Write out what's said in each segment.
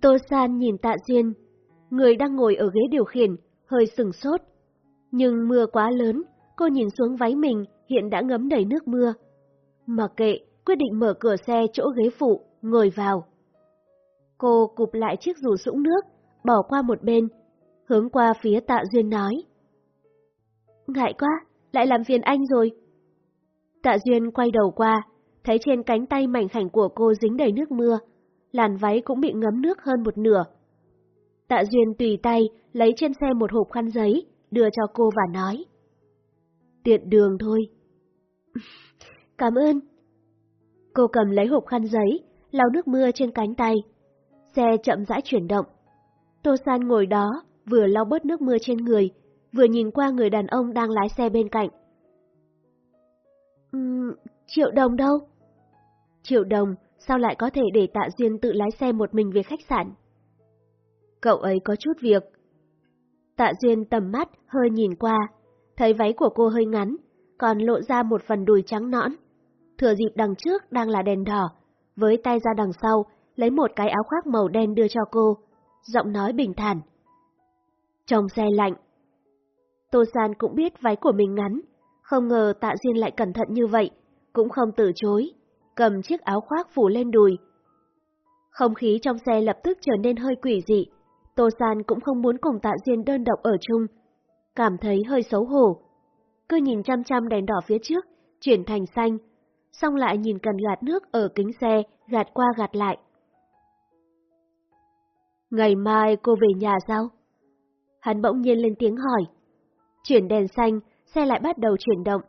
Tô San nhìn Tạ Duyên, người đang ngồi ở ghế điều khiển, hơi sừng sốt. Nhưng mưa quá lớn, cô nhìn xuống váy mình hiện đã ngấm đầy nước mưa. Mặc kệ, quyết định mở cửa xe chỗ ghế phụ, ngồi vào. Cô cụp lại chiếc dù sũng nước, bỏ qua một bên, hướng qua phía Tạ Duyên nói. Ngại quá, lại làm phiền anh rồi. Tạ Duyên quay đầu qua, thấy trên cánh tay mảnh khảnh của cô dính đầy nước mưa, làn váy cũng bị ngấm nước hơn một nửa. Tạ Duyên tùy tay lấy trên xe một hộp khăn giấy, đưa cho cô và nói. Tiện đường thôi. Cảm ơn. Cô cầm lấy hộp khăn giấy, lau nước mưa trên cánh tay. Xe chậm rãi chuyển động. Tô San ngồi đó, vừa lau bớt nước mưa trên người, vừa nhìn qua người đàn ông đang lái xe bên cạnh. Uhm, triệu đồng đâu? Triệu đồng, sao lại có thể để Tạ Duyên tự lái xe một mình về khách sạn? Cậu ấy có chút việc. Tạ Duyên tầm mắt hơi nhìn qua, thấy váy của cô hơi ngắn, còn lộ ra một phần đùi trắng nõn. Thừa dịp đằng trước đang là đèn đỏ, với tay ra đằng sau, lấy một cái áo khoác màu đen đưa cho cô, giọng nói bình thản. Trong xe lạnh. Tô San cũng biết váy của mình ngắn, không ngờ Tạ Duyên lại cẩn thận như vậy, cũng không từ chối, cầm chiếc áo khoác phủ lên đùi. Không khí trong xe lập tức trở nên hơi quỷ dị, Tô San cũng không muốn cùng Tạ Diên đơn độc ở chung, cảm thấy hơi xấu hổ. Cứ nhìn chăm chăm đèn đỏ phía trước, chuyển thành xanh, xong lại nhìn cần gạt nước ở kính xe, gạt qua gạt lại. Ngày mai cô về nhà sao? Hắn bỗng nhiên lên tiếng hỏi. Chuyển đèn xanh, xe lại bắt đầu chuyển động.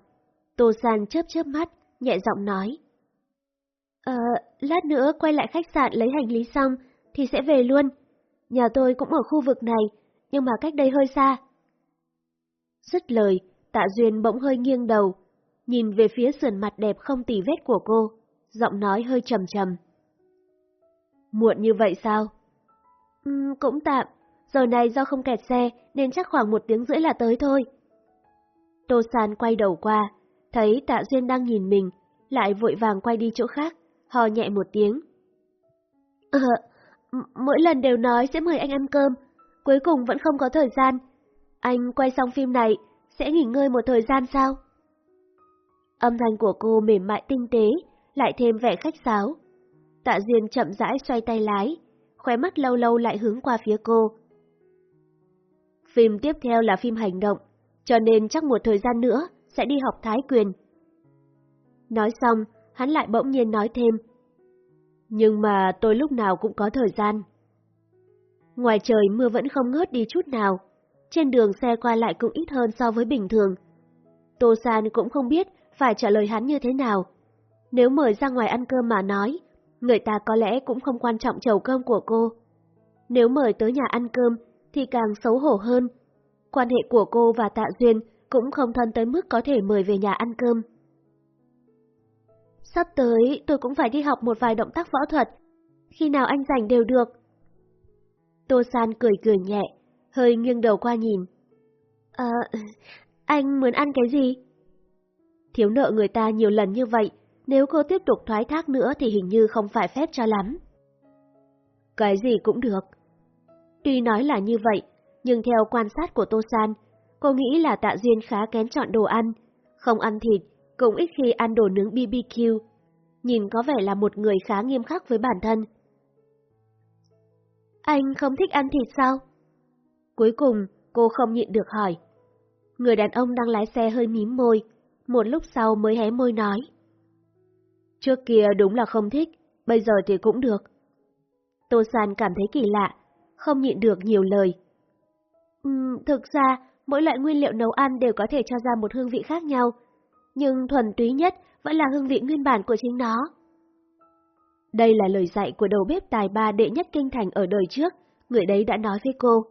Tô San chớp chớp mắt, nhẹ giọng nói. Ờ, lát nữa quay lại khách sạn lấy hành lý xong, thì sẽ về luôn. Nhà tôi cũng ở khu vực này, nhưng mà cách đây hơi xa. Dứt lời, tạ Duyên bỗng hơi nghiêng đầu, nhìn về phía sườn mặt đẹp không tì vết của cô, giọng nói hơi trầm trầm. Muộn như vậy sao? Ừ, cũng tạm, giờ này do không kẹt xe nên chắc khoảng một tiếng rưỡi là tới thôi. Tô San quay đầu qua, thấy tạ Duyên đang nhìn mình, lại vội vàng quay đi chỗ khác, hò nhẹ một tiếng. Ờ, mỗi lần đều nói sẽ mời anh ăn cơm, cuối cùng vẫn không có thời gian. Anh quay xong phim này, sẽ nghỉ ngơi một thời gian sao? Âm thanh của cô mềm mại tinh tế, lại thêm vẻ khách sáo. Tạ Duyên chậm rãi xoay tay lái, khóe mắt lâu lâu lại hướng qua phía cô. Phim tiếp theo là phim hành động, cho nên chắc một thời gian nữa sẽ đi học thái quyền. Nói xong, hắn lại bỗng nhiên nói thêm. Nhưng mà tôi lúc nào cũng có thời gian. Ngoài trời mưa vẫn không ngớt đi chút nào, trên đường xe qua lại cũng ít hơn so với bình thường. Tô San cũng không biết phải trả lời hắn như thế nào. Nếu mời ra ngoài ăn cơm mà nói, người ta có lẽ cũng không quan trọng chầu cơm của cô. Nếu mời tới nhà ăn cơm thì càng xấu hổ hơn. Quan hệ của cô và Tạ Duyên cũng không thân tới mức có thể mời về nhà ăn cơm. Sắp tới tôi cũng phải đi học một vài động tác võ thuật, khi nào anh rảnh đều được. Tô San cười cười nhẹ, hơi nghiêng đầu qua nhìn. Ờ, anh muốn ăn cái gì? Thiếu nợ người ta nhiều lần như vậy, nếu cô tiếp tục thoái thác nữa thì hình như không phải phép cho lắm. Cái gì cũng được. Tuy nói là như vậy, nhưng theo quan sát của Tô San, cô nghĩ là Tạ Duyên khá kén chọn đồ ăn, không ăn thịt, cũng ít khi ăn đồ nướng BBQ. Nhìn có vẻ là một người khá nghiêm khắc với bản thân. Anh không thích ăn thịt sao? Cuối cùng, cô không nhịn được hỏi. Người đàn ông đang lái xe hơi mím môi, một lúc sau mới hé môi nói. Trước kia đúng là không thích, bây giờ thì cũng được. Tô San cảm thấy kỳ lạ, không nhịn được nhiều lời. Uhm, thực ra, mỗi loại nguyên liệu nấu ăn đều có thể cho ra một hương vị khác nhau, nhưng thuần túy nhất vẫn là hương vị nguyên bản của chính nó. Đây là lời dạy của đầu bếp tài ba đệ nhất kinh thành ở đời trước, người đấy đã nói với cô.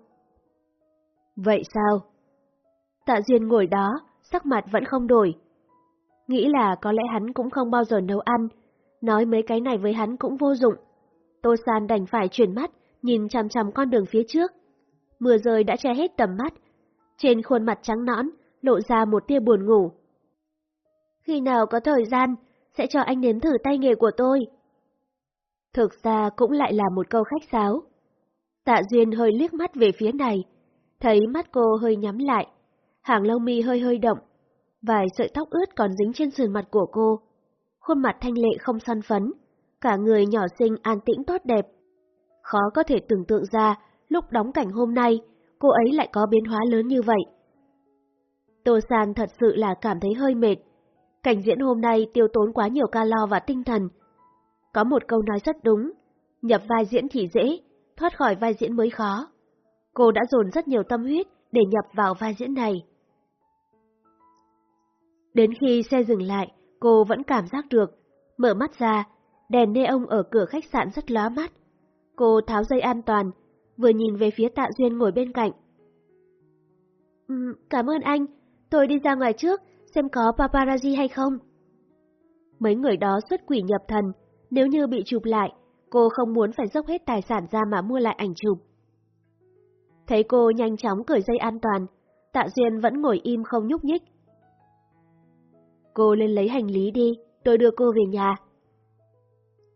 Vậy sao? Tạ Duyên ngồi đó, sắc mặt vẫn không đổi. Nghĩ là có lẽ hắn cũng không bao giờ nấu ăn, nói mấy cái này với hắn cũng vô dụng. Tô San đành phải chuyển mắt, nhìn chằm chằm con đường phía trước. Mưa rơi đã che hết tầm mắt, trên khuôn mặt trắng nõn lộ ra một tia buồn ngủ. Khi nào có thời gian, sẽ cho anh nếm thử tay nghề của tôi. Thực ra cũng lại là một câu khách sáo. Tạ Duyên hơi liếc mắt về phía này, thấy mắt cô hơi nhắm lại, hàng lông mi hơi hơi động, vài sợi tóc ướt còn dính trên sườn mặt của cô. Khuôn mặt thanh lệ không son phấn, cả người nhỏ xinh an tĩnh tốt đẹp. Khó có thể tưởng tượng ra, lúc đóng cảnh hôm nay, cô ấy lại có biến hóa lớn như vậy. Tô San thật sự là cảm thấy hơi mệt. Cảnh diễn hôm nay tiêu tốn quá nhiều calo và tinh thần. Có một câu nói rất đúng, nhập vai diễn thì dễ, thoát khỏi vai diễn mới khó. Cô đã dồn rất nhiều tâm huyết để nhập vào vai diễn này. Đến khi xe dừng lại, cô vẫn cảm giác được. Mở mắt ra, đèn neon ở cửa khách sạn rất lóa mắt. Cô tháo dây an toàn, vừa nhìn về phía Tạ Duyên ngồi bên cạnh. Ừ, cảm ơn anh, tôi đi ra ngoài trước, xem có paparazzi hay không. Mấy người đó xuất quỷ nhập thần, nếu như bị chụp lại, cô không muốn phải dốc hết tài sản ra mà mua lại ảnh chụp. Thấy cô nhanh chóng cởi dây an toàn, Tạ Duyên vẫn ngồi im không nhúc nhích. Cô lên lấy hành lý đi, tôi đưa cô về nhà.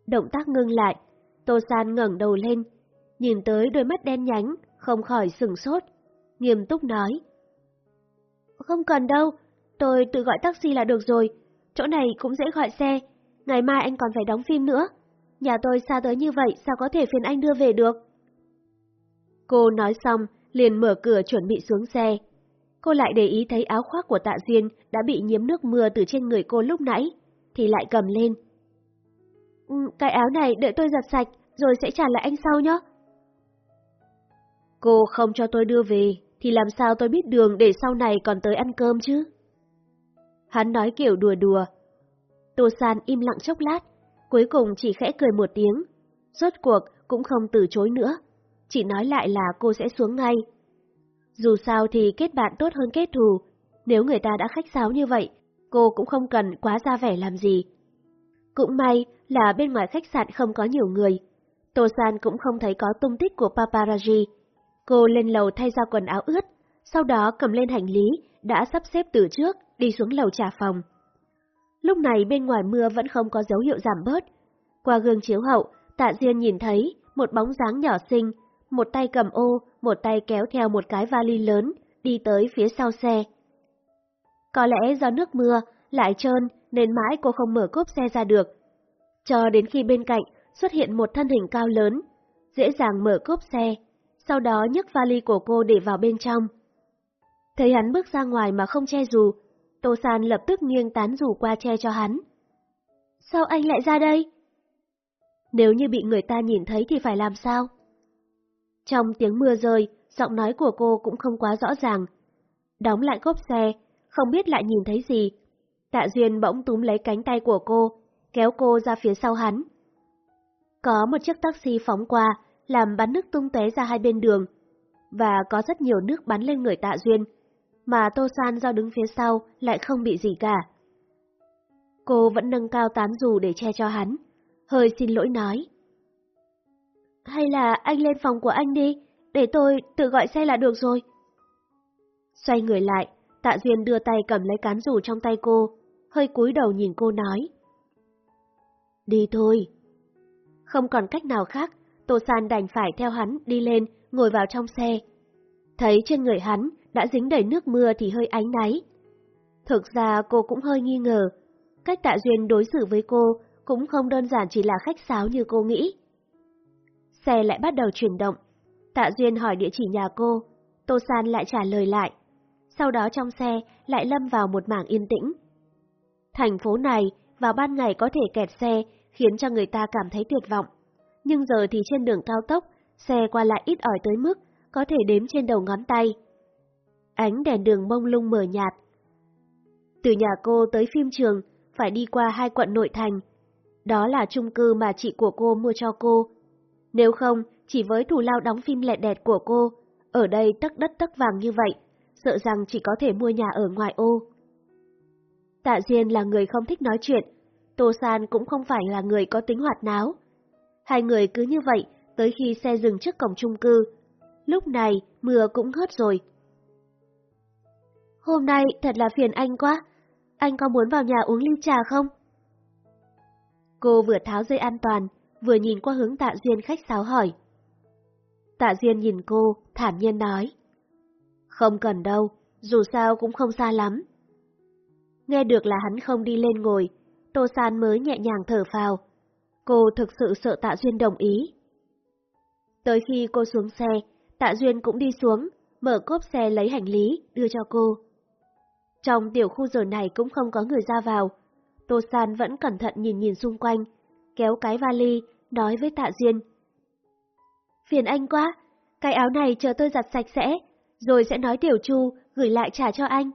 Động tác ngưng lại, Tô San ngẩng đầu lên, nhìn tới đôi mắt đen nhánh, không khỏi sừng sốt, nghiêm túc nói. Không cần đâu, tôi tự gọi taxi là được rồi, chỗ này cũng dễ gọi xe, ngày mai anh còn phải đóng phim nữa. Nhà tôi xa tới như vậy sao có thể phiền anh đưa về được? Cô nói xong, liền mở cửa chuẩn bị xuống xe. Cô lại để ý thấy áo khoác của tạ duyên đã bị nhiễm nước mưa từ trên người cô lúc nãy, thì lại cầm lên. Ừ, cái áo này đợi tôi giặt sạch, rồi sẽ trả lại anh sau nhé. Cô không cho tôi đưa về, thì làm sao tôi biết đường để sau này còn tới ăn cơm chứ? Hắn nói kiểu đùa đùa. Tô San im lặng chốc lát, cuối cùng chỉ khẽ cười một tiếng. Rốt cuộc cũng không từ chối nữa, chỉ nói lại là cô sẽ xuống ngay. Dù sao thì kết bạn tốt hơn kết thù, nếu người ta đã khách sáo như vậy, cô cũng không cần quá ra vẻ làm gì. Cũng may là bên ngoài khách sạn không có nhiều người. Tô San cũng không thấy có tung tích của paparazzi. Cô lên lầu thay ra quần áo ướt, sau đó cầm lên hành lý, đã sắp xếp từ trước, đi xuống lầu trả phòng. Lúc này bên ngoài mưa vẫn không có dấu hiệu giảm bớt. Qua gương chiếu hậu, tạ Diên nhìn thấy một bóng dáng nhỏ xinh, một tay cầm ô, một tay kéo theo một cái vali lớn, đi tới phía sau xe. Có lẽ do nước mưa, lại trơn nên mãi cô không mở cốp xe ra được. Cho đến khi bên cạnh xuất hiện một thân hình cao lớn, dễ dàng mở cốp xe, sau đó nhấc vali của cô để vào bên trong. Thấy hắn bước ra ngoài mà không che dù, Tô San lập tức nghiêng tán rủ qua che cho hắn. Sao anh lại ra đây? Nếu như bị người ta nhìn thấy thì phải làm sao? Trong tiếng mưa rơi, giọng nói của cô cũng không quá rõ ràng. Đóng lại cốp xe, không biết lại nhìn thấy gì. Tạ Duyên bỗng túm lấy cánh tay của cô, kéo cô ra phía sau hắn. Có một chiếc taxi phóng qua, làm bắn nước tung tóe ra hai bên đường, và có rất nhiều nước bắn lên người Tạ Duyên, mà Tô San do đứng phía sau lại không bị gì cả. Cô vẫn nâng cao tán dù để che cho hắn, hơi xin lỗi nói. Hay là anh lên phòng của anh đi, để tôi tự gọi xe là được rồi. Xoay người lại, Tạ Duyên đưa tay cầm lấy cán dù trong tay cô, hơi cúi đầu nhìn cô nói. Đi thôi. Không còn cách nào khác, Tô San đành phải theo hắn đi lên, ngồi vào trong xe. Thấy trên người hắn đã dính đầy nước mưa thì hơi ánh náy. Thực ra cô cũng hơi nghi ngờ, cách Tạ Duyên đối xử với cô cũng không đơn giản chỉ là khách sáo như cô nghĩ. Xe lại bắt đầu chuyển động. Tạ Duyên hỏi địa chỉ nhà cô, Tô San lại trả lời lại. Sau đó trong xe lại lâm vào một mảng yên tĩnh. Thành phố này vào ban ngày có thể kẹt xe khiến cho người ta cảm thấy tuyệt vọng. Nhưng giờ thì trên đường cao tốc, xe qua lại ít ỏi tới mức có thể đếm trên đầu ngón tay. Ánh đèn đường mông lung mờ nhạt. Từ nhà cô tới phim trường phải đi qua hai quận nội thành. Đó là chung cư mà chị của cô mua cho cô. Nếu không, chỉ với thủ lao đóng phim lẹ đẹt của cô, ở đây tất đất tất vàng như vậy, sợ rằng chỉ có thể mua nhà ở ngoài ô. Tạ Diên là người không thích nói chuyện, Tô San cũng không phải là người có tính hoạt náo. Hai người cứ như vậy, tới khi xe dừng trước cổng chung cư. Lúc này, mưa cũng ngớt rồi. Hôm nay thật là phiền anh quá, anh có muốn vào nhà uống ly trà không? Cô vừa tháo dây an toàn, vừa nhìn qua hướng tạ duyên khách sáo hỏi. Tạ Duyên nhìn cô, thản nhiên nói. Không cần đâu, dù sao cũng không xa lắm. Nghe được là hắn không đi lên ngồi, Tô San mới nhẹ nhàng thở phào. Cô thực sự sợ Tạ Duyên đồng ý. Tới khi cô xuống xe, Tạ Duyên cũng đi xuống, mở cốp xe lấy hành lý, đưa cho cô. Trong tiểu khu giờ này cũng không có người ra vào. Tô San vẫn cẩn thận nhìn nhìn xung quanh, kéo cái vali, nói với Tạ Duyên. Phiền anh quá, cái áo này chờ tôi giặt sạch sẽ, rồi sẽ nói Tiểu Chu gửi lại trả cho anh.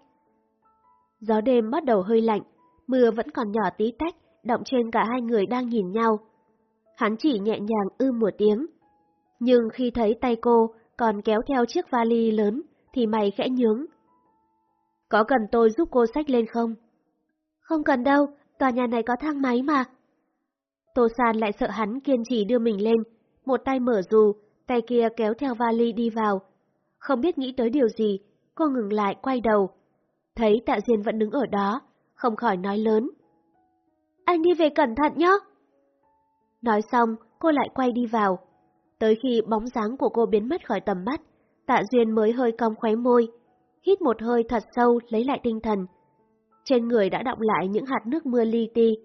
Gió đêm bắt đầu hơi lạnh, mưa vẫn còn nhỏ tí tách, động trên cả hai người đang nhìn nhau. Hắn chỉ nhẹ nhàng ư một tiếng. Nhưng khi thấy tay cô còn kéo theo chiếc vali lớn, thì mày khẽ nhướng. Có cần tôi giúp cô xách lên không? Không cần đâu, tòa nhà này có thang máy mà. Tô San lại sợ hắn kiên trì đưa mình lên, một tay mở dù, tay kia kéo theo vali đi vào. Không biết nghĩ tới điều gì, cô ngừng lại quay đầu. Thấy Tạ Diên vẫn đứng ở đó, không khỏi nói lớn. Anh đi về cẩn thận nhé. Nói xong, cô lại quay đi vào. Tới khi bóng dáng của cô biến mất khỏi tầm mắt, Tạ Duyên mới hơi cong khóe môi, hít một hơi thật sâu lấy lại tinh thần. Trên người đã động lại những hạt nước mưa li ti.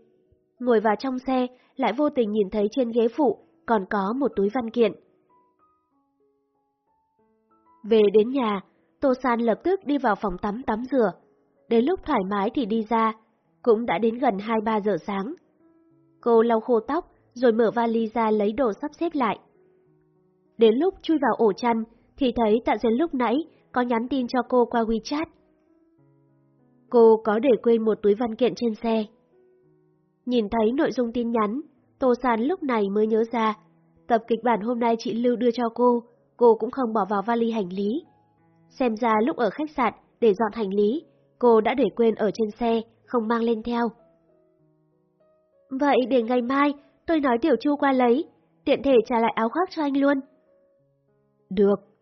Ngồi vào trong xe, lại vô tình nhìn thấy trên ghế phụ còn có một túi văn kiện. Về đến nhà, Tô San lập tức đi vào phòng tắm tắm rửa. Đến lúc thoải mái thì đi ra, cũng đã đến gần 2-3 giờ sáng. Cô lau khô tóc, rồi mở vali ra lấy đồ sắp xếp lại. Đến lúc chui vào ổ chăn, thì thấy Tạ Duyên lúc nãy có nhắn tin cho cô qua WeChat. Cô có để quên một túi văn kiện trên xe. Nhìn thấy nội dung tin nhắn, Tô San lúc này mới nhớ ra, tập kịch bản hôm nay chị Lưu đưa cho cô, cô cũng không bỏ vào vali hành lý. Xem ra lúc ở khách sạn để dọn hành lý, cô đã để quên ở trên xe, không mang lên theo. Vậy để ngày mai tôi nói Tiểu Chu qua lấy, tiện thể trả lại áo khoác cho anh luôn. Được.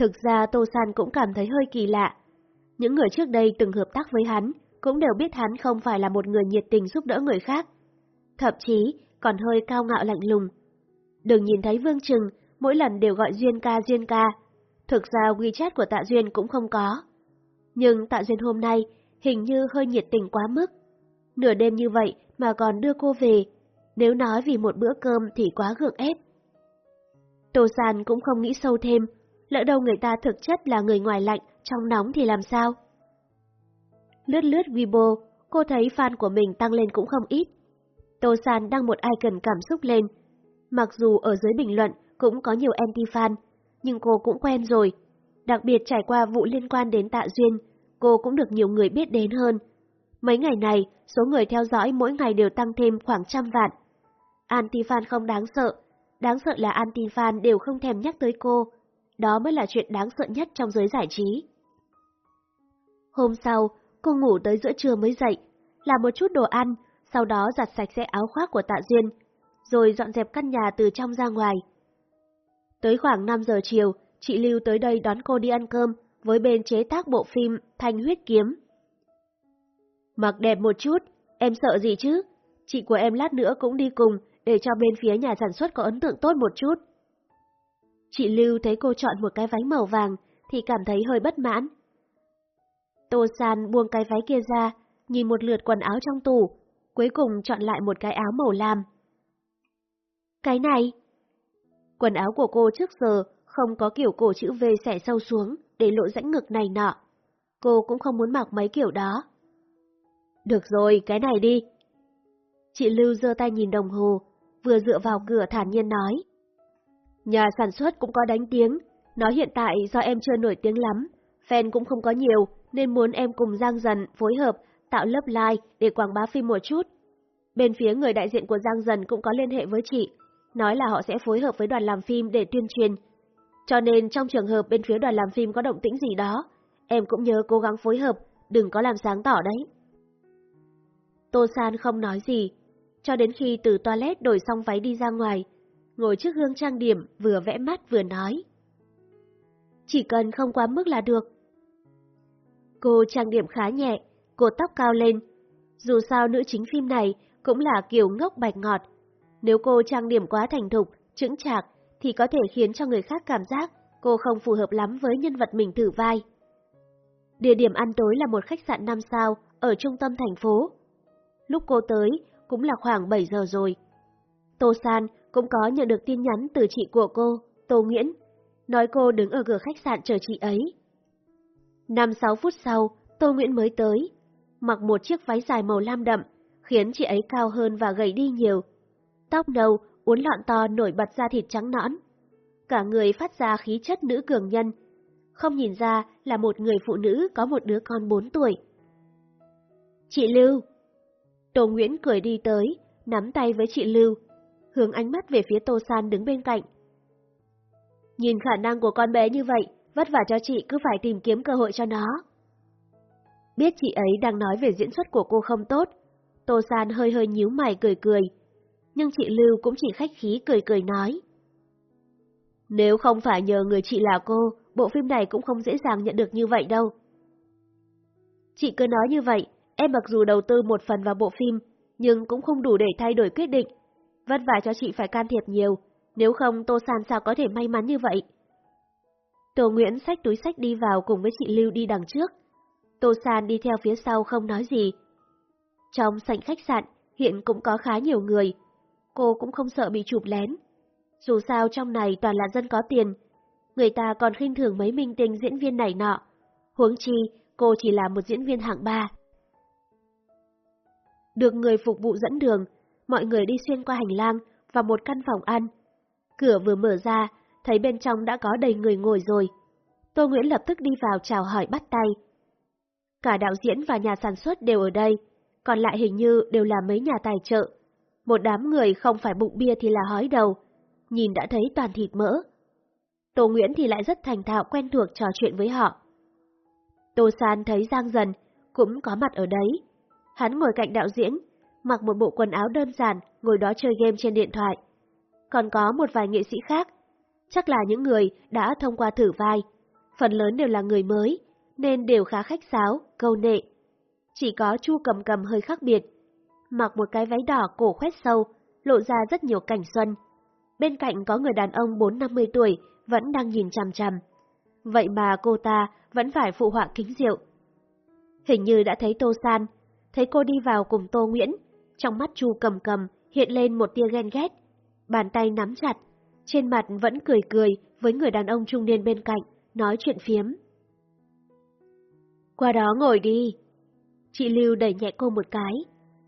Thực ra Tô San cũng cảm thấy hơi kỳ lạ. Những người trước đây từng hợp tác với hắn cũng đều biết hắn không phải là một người nhiệt tình giúp đỡ người khác. Thậm chí còn hơi cao ngạo lạnh lùng. Đừng nhìn thấy Vương Trừng mỗi lần đều gọi Duyên ca Duyên ca. Thực ra WeChat của Tạ Duyên cũng không có. Nhưng Tạ Duyên hôm nay hình như hơi nhiệt tình quá mức. Nửa đêm như vậy mà còn đưa cô về, nếu nói vì một bữa cơm thì quá gượng ép. Tô San cũng không nghĩ sâu thêm, lỡ đâu người ta thực chất là người ngoài lạnh, trong nóng thì làm sao? Lướt lướt Weibo, cô thấy fan của mình tăng lên cũng không ít. Tô San đăng một icon cảm xúc lên. Mặc dù ở dưới bình luận cũng có nhiều anti-fan, nhưng cô cũng quen rồi. Đặc biệt trải qua vụ liên quan đến Tạ Duyên, cô cũng được nhiều người biết đến hơn. Mấy ngày này, số người theo dõi mỗi ngày đều tăng thêm khoảng trăm vạn. Anti-fan không đáng sợ, đáng sợ là anti-fan đều không thèm nhắc tới cô. Đó mới là chuyện đáng sợ nhất trong giới giải trí. Hôm sau, cô ngủ tới giữa trưa mới dậy, làm một chút đồ ăn, sau đó giặt sạch sẽ áo khoác của Tạ Duyên, rồi dọn dẹp căn nhà từ trong ra ngoài. Tới khoảng 5 giờ chiều, chị Lưu tới đây đón cô đi ăn cơm với bên chế tác bộ phim Thanh Huyết Kiếm. Mặc đẹp một chút, em sợ gì chứ? Chị của em lát nữa cũng đi cùng để cho bên phía nhà sản xuất có ấn tượng tốt một chút. Chị Lưu thấy cô chọn một cái váy màu vàng thì cảm thấy hơi bất mãn. Tô San buông cái váy kia ra, nhìn một lượt quần áo trong tủ, cuối cùng chọn lại một cái áo màu lam. Cái này? Quần áo của cô trước giờ không có kiểu cổ chữ V xẻ sâu xuống để lộ rãnh ngực này nọ. Cô cũng không muốn mặc mấy kiểu đó. Được rồi, cái này đi. Chị Lưu giơ tay nhìn đồng hồ, vừa dựa vào cửa thản nhiên nói. Nhà sản xuất cũng có đánh tiếng, nói hiện tại do em chưa nổi tiếng lắm, fan cũng không có nhiều, nên muốn em cùng Giang Dần phối hợp tạo lớp like để quảng bá phim một chút. Bên phía người đại diện của Giang Dần cũng có liên hệ với chị, nói là họ sẽ phối hợp với đoàn làm phim để tuyên truyền. Cho nên trong trường hợp bên phía đoàn làm phim có động tĩnh gì đó, em cũng nhớ cố gắng phối hợp, đừng có làm sáng tỏ đấy. Tô San không nói gì, cho đến khi từ toilet đổi xong váy đi ra ngoài, ngồi trước gương trang điểm vừa vẽ mắt vừa nói. Chỉ cần không quá mức là được. Cô trang điểm khá nhẹ, cột tóc cao lên. Dù sao nữ chính phim này cũng là kiểu ngốc bạch ngọt. Nếu cô trang điểm quá thành thục, chững chạc, thì có thể khiến cho người khác cảm giác cô không phù hợp lắm với nhân vật mình thử vai. Địa điểm ăn tối là một khách sạn 5 sao ở trung tâm thành phố. Lúc cô tới cũng là khoảng 7 giờ rồi. Tô San cũng có nhận được tin nhắn từ chị của cô, Tô Nguyễn, nói cô đứng ở cửa khách sạn chờ chị ấy. 5-6 phút sau, Tô Nguyễn mới tới, mặc một chiếc váy dài màu lam đậm, khiến chị ấy cao hơn và gầy đi nhiều. Tóc nâu, uốn lọn to nổi bật ra thịt trắng nõn. Cả người phát ra khí chất nữ cường nhân, không nhìn ra là một người phụ nữ có một đứa con 4 tuổi. Chị Lưu Tô Nguyễn cười đi tới, nắm tay với chị Lưu, hướng ánh mắt về phía Tô San đứng bên cạnh. Nhìn khả năng của con bé như vậy, vất vả cho chị cứ phải tìm kiếm cơ hội cho nó. Biết chị ấy đang nói về diễn xuất của cô không tốt, Tô San hơi hơi nhíu mày cười cười, nhưng chị Lưu cũng chỉ khách khí cười cười nói. Nếu không phải nhờ người chị là cô, bộ phim này cũng không dễ dàng nhận được như vậy đâu. Chị cứ nói như vậy, em mặc dù đầu tư một phần vào bộ phim, nhưng cũng không đủ để thay đổi quyết định. Vất vả cho chị phải can thiệp nhiều, nếu không Tô San sao có thể may mắn như vậy. Tô Nguyễn xách túi sách đi vào cùng với chị Lưu đi đằng trước. Tô San đi theo phía sau không nói gì. Trong sảnh khách sạn, hiện cũng có khá nhiều người. Cô cũng không sợ bị chụp lén. Dù sao trong này toàn là dân có tiền, người ta còn khinh thường mấy minh tinh diễn viên này nọ. Huống chi, cô chỉ là một diễn viên hạng ba. Được người phục vụ dẫn đường, mọi người đi xuyên qua hành lang vào một căn phòng ăn. Cửa vừa mở ra, thấy bên trong đã có đầy người ngồi rồi. Tô Nguyễn lập tức đi vào chào hỏi bắt tay. Cả đạo diễn và nhà sản xuất đều ở đây, còn lại hình như đều là mấy nhà tài trợ. Một đám người không phải bụng bia thì là hói đầu, nhìn đã thấy toàn thịt mỡ. Tô Nguyễn thì lại rất thành thạo quen thuộc trò chuyện với họ. Tô San thấy Giang Dần cũng có mặt ở đấy. Hắn ngồi cạnh đạo diễn, mặc một bộ quần áo đơn giản, ngồi đó chơi game trên điện thoại. Còn có một vài nghệ sĩ khác, chắc là những người đã thông qua thử vai. Phần lớn đều là người mới, nên đều khá khách sáo, câu nệ. Chỉ có Chu cầm cầm hơi khác biệt, mặc một cái váy đỏ cổ khoét sâu, lộ ra rất nhiều cảnh xuân. Bên cạnh có người đàn ông 4-50 tuổi vẫn đang nhìn chằm chằm. Vậy mà cô ta vẫn phải phụ họa kính rượu. Hình như đã thấy Tô San, thấy cô đi vào cùng Tô Nguyễn, trong mắt Chu cầm cầm hiện lên một tia ghen ghét. Bàn tay nắm chặt, trên mặt vẫn cười cười với người đàn ông trung niên bên cạnh, nói chuyện phiếm. Qua đó ngồi đi. Chị Lưu đẩy nhẹ cô một cái.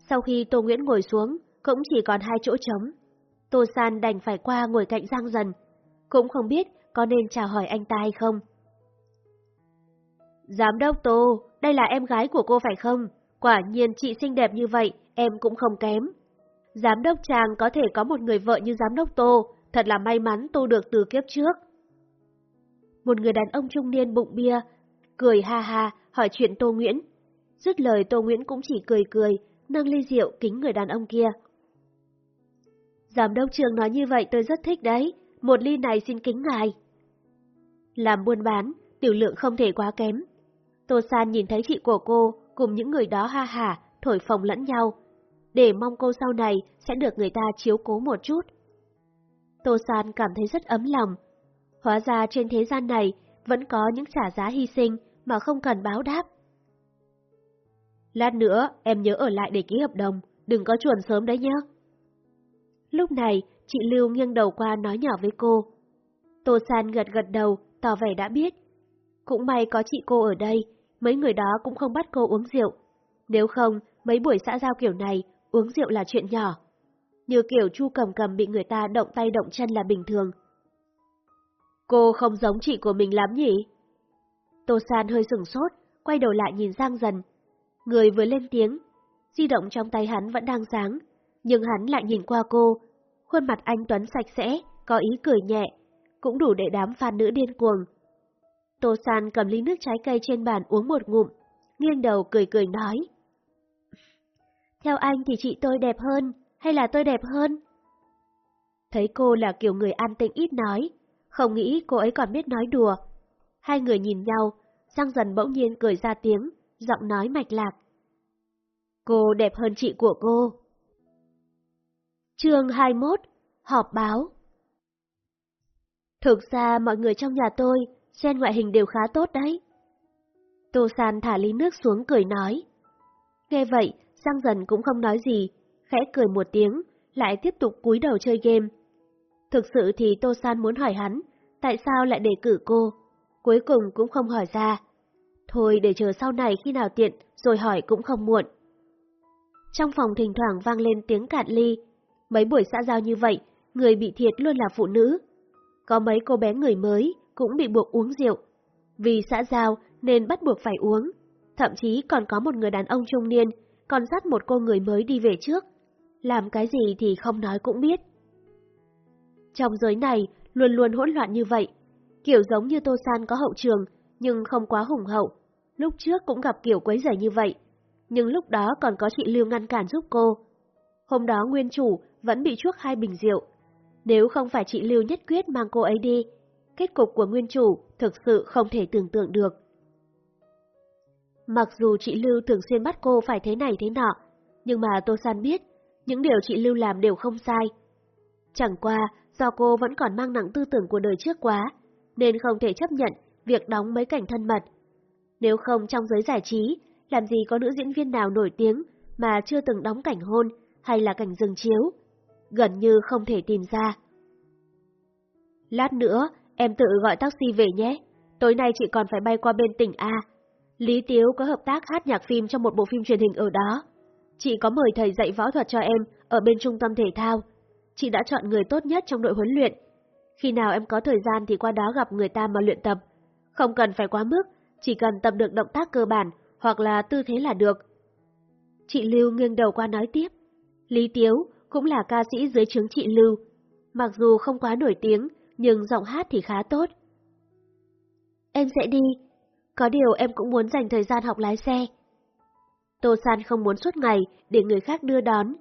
Sau khi Tô Nguyễn ngồi xuống, cũng chỉ còn hai chỗ trống. Tô San đành phải qua ngồi cạnh Giang Dần. Cũng không biết có nên chào hỏi anh ta hay không. Giám đốc Tô, đây là em gái của cô phải không? Quả nhiên chị xinh đẹp như vậy, em cũng không kém. Giám đốc chàng có thể có một người vợ như giám đốc Tô, thật là may mắn Tô được từ kiếp trước. Một người đàn ông trung niên bụng bia, cười ha ha, hỏi chuyện Tô Nguyễn. Dứt lời Tô Nguyễn cũng chỉ cười cười, nâng ly rượu kính người đàn ông kia. Giám đốc trường nói như vậy tôi rất thích đấy, một ly này xin kính ngài. Làm buôn bán, tiểu lượng không thể quá kém. Tô San nhìn thấy chị của cô cùng những người đó ha hả, thổi phồng lẫn nhau, để mong cô sau này sẽ được người ta chiếu cố một chút. Tô San cảm thấy rất ấm lòng. Hóa ra trên thế gian này vẫn có những trả giá hy sinh mà không cần báo đáp. Lát nữa em nhớ ở lại để ký hợp đồng, đừng có chuồn sớm đấy nhé. Lúc này, chị Lưu nghiêng đầu qua nói nhỏ với cô. Tô San gật gật đầu, tỏ vẻ đã biết. Cũng may có chị cô ở đây, mấy người đó cũng không bắt cô uống rượu. Nếu không, mấy buổi xã giao kiểu này, uống rượu là chuyện nhỏ. Như kiểu Chu Cầm Cầm bị người ta động tay động chân là bình thường. Cô không giống chị của mình lắm nhỉ? Tô San hơi sửng sốt, quay đầu lại nhìn Giang dần. Người vừa lên tiếng, di động trong tay hắn vẫn đang sáng, nhưng hắn lại nhìn qua cô. Khuôn mặt anh Tuấn sạch sẽ, có ý cười nhẹ, cũng đủ để đám fan nữ điên cuồng. Tô San cầm ly nước trái cây trên bàn uống một ngụm, nghiêng đầu cười cười nói. Theo anh thì chị tôi đẹp hơn, hay là tôi đẹp hơn? Thấy cô là kiểu người an tĩnh ít nói, không nghĩ cô ấy còn biết nói đùa. Hai người nhìn nhau, Giang dần bỗng nhiên cười ra tiếng, giọng nói mạch lạc. Cô đẹp hơn chị của cô. Chương 21 Họp báo Thực ra mọi người trong nhà tôi, gen ngoại hình đều khá tốt đấy. Tô San thả ly nước xuống cười nói. Nghe vậy, Giang dần cũng không nói gì, khẽ cười một tiếng, lại tiếp tục cúi đầu chơi game. Thực sự thì Tô San muốn hỏi hắn, tại sao lại đề cử cô, cuối cùng cũng không hỏi ra. Thôi để chờ sau này khi nào tiện, rồi hỏi cũng không muộn. Trong phòng thỉnh thoảng vang lên tiếng cạn ly. Mấy buổi xã giao như vậy, người bị thiệt luôn là phụ nữ. Có mấy cô bé người mới cũng bị buộc uống rượu. Vì xã giao nên bắt buộc phải uống. Thậm chí còn có một người đàn ông trung niên còn dắt một cô người mới đi về trước. Làm cái gì thì không nói cũng biết. Trong giới này luôn luôn hỗn loạn như vậy. Kiểu giống như Tô San có hậu trường, nhưng không quá hùng hậu. Lúc trước cũng gặp kiểu quấy rầy như vậy, nhưng lúc đó còn có chị Lưu ngăn cản giúp cô. Hôm đó nguyên chủ vẫn bị chuốc hai bình rượu. Nếu không phải chị Lưu nhất quyết mang cô ấy đi, kết cục của nguyên chủ thực sự không thể tưởng tượng được. Mặc dù chị Lưu thường xuyên bắt cô phải thế này thế nọ, nhưng mà Tô San biết, những điều chị Lưu làm đều không sai. Chẳng qua, do cô vẫn còn mang nặng tư tưởng của đời trước quá, nên không thể chấp nhận việc đóng mấy cảnh thân mật. Nếu không trong giới giải trí, làm gì có nữ diễn viên nào nổi tiếng mà chưa từng đóng cảnh hôn hay là cảnh dừng chiếu. Gần như không thể tìm ra. Lát nữa, em tự gọi taxi về nhé. Tối nay chị còn phải bay qua bên tỉnh A. Lý Tiếu có hợp tác hát nhạc phim trong một bộ phim truyền hình ở đó. Chị có mời thầy dạy võ thuật cho em ở bên trung tâm thể thao. Chị đã chọn người tốt nhất trong đội huấn luyện. Khi nào em có thời gian thì qua đó gặp người ta mà luyện tập. Không cần phải quá mức, chỉ cần tập được động tác cơ bản hoặc là tư thế là được. Chị Lưu nghiêng đầu qua nói tiếp. Lý Tiếu cũng là ca sĩ dưới chứng chị Lưu. Mặc dù không quá nổi tiếng, nhưng giọng hát thì khá tốt. Em sẽ đi. Có điều em cũng muốn dành thời gian học lái xe. Tô San không muốn suốt ngày để người khác đưa đón.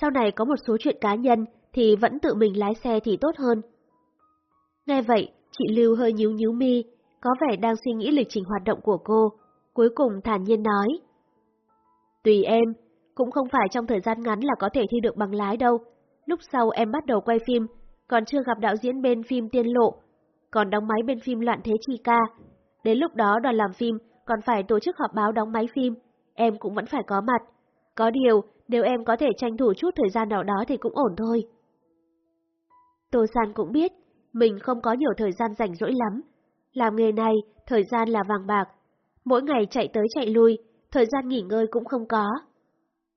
Sau này có một số chuyện cá nhân thì vẫn tự mình lái xe thì tốt hơn. Nghe vậy, chị Lưu hơi nhíu nhíu mi, có vẻ đang suy nghĩ lịch trình hoạt động của cô cuối cùng thản nhiên nói. Tùy em, cũng không phải trong thời gian ngắn là có thể thi được bằng lái đâu. Lúc sau em bắt đầu quay phim, còn chưa gặp đạo diễn bên phim Tiên Lộ, còn đóng máy bên phim Loạn Thế Chi Ca. Đến lúc đó đoàn làm phim còn phải tổ chức họp báo đóng máy phim, em cũng vẫn phải có mặt. Có điều, nếu em có thể tranh thủ chút thời gian nào đó thì cũng ổn thôi. Tô San cũng biết, mình không có nhiều thời gian rảnh rỗi lắm. Làm nghề này, thời gian là vàng bạc, mỗi ngày chạy tới chạy lui, thời gian nghỉ ngơi cũng không có.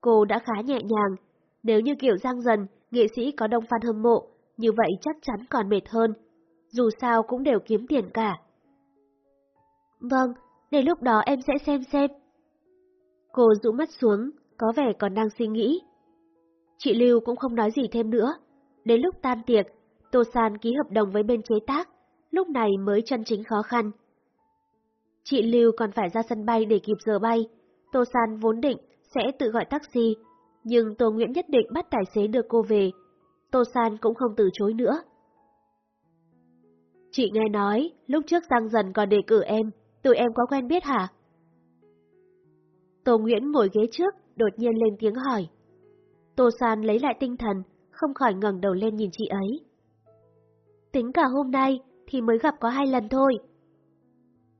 Cô đã khá nhẹ nhàng, nếu như kiểu giang dần, nghệ sĩ có đông fan hâm mộ, như vậy chắc chắn còn mệt hơn, dù sao cũng đều kiếm tiền cả. Vâng, để lúc đó em sẽ xem xem. Cô rũ mắt xuống, có vẻ còn đang suy nghĩ. Chị Lưu cũng không nói gì thêm nữa. Đến lúc tan tiệc, Tô San ký hợp đồng với bên chế tác, lúc này mới chân chính khó khăn. Chị Lưu còn phải ra sân bay để kịp giờ bay. Tô San vốn định sẽ tự gọi taxi, nhưng Tô Nguyễn nhất định bắt tài xế đưa cô về. Tô San cũng không từ chối nữa. Chị nghe nói, lúc trước Giang Dần còn đề cử em, tụi em có quen biết hả? Tô Nguyễn ngồi ghế trước, đột nhiên lên tiếng hỏi. Tô San lấy lại tinh thần, không khỏi ngẩng đầu lên nhìn chị ấy. Tính cả hôm nay thì mới gặp có hai lần thôi.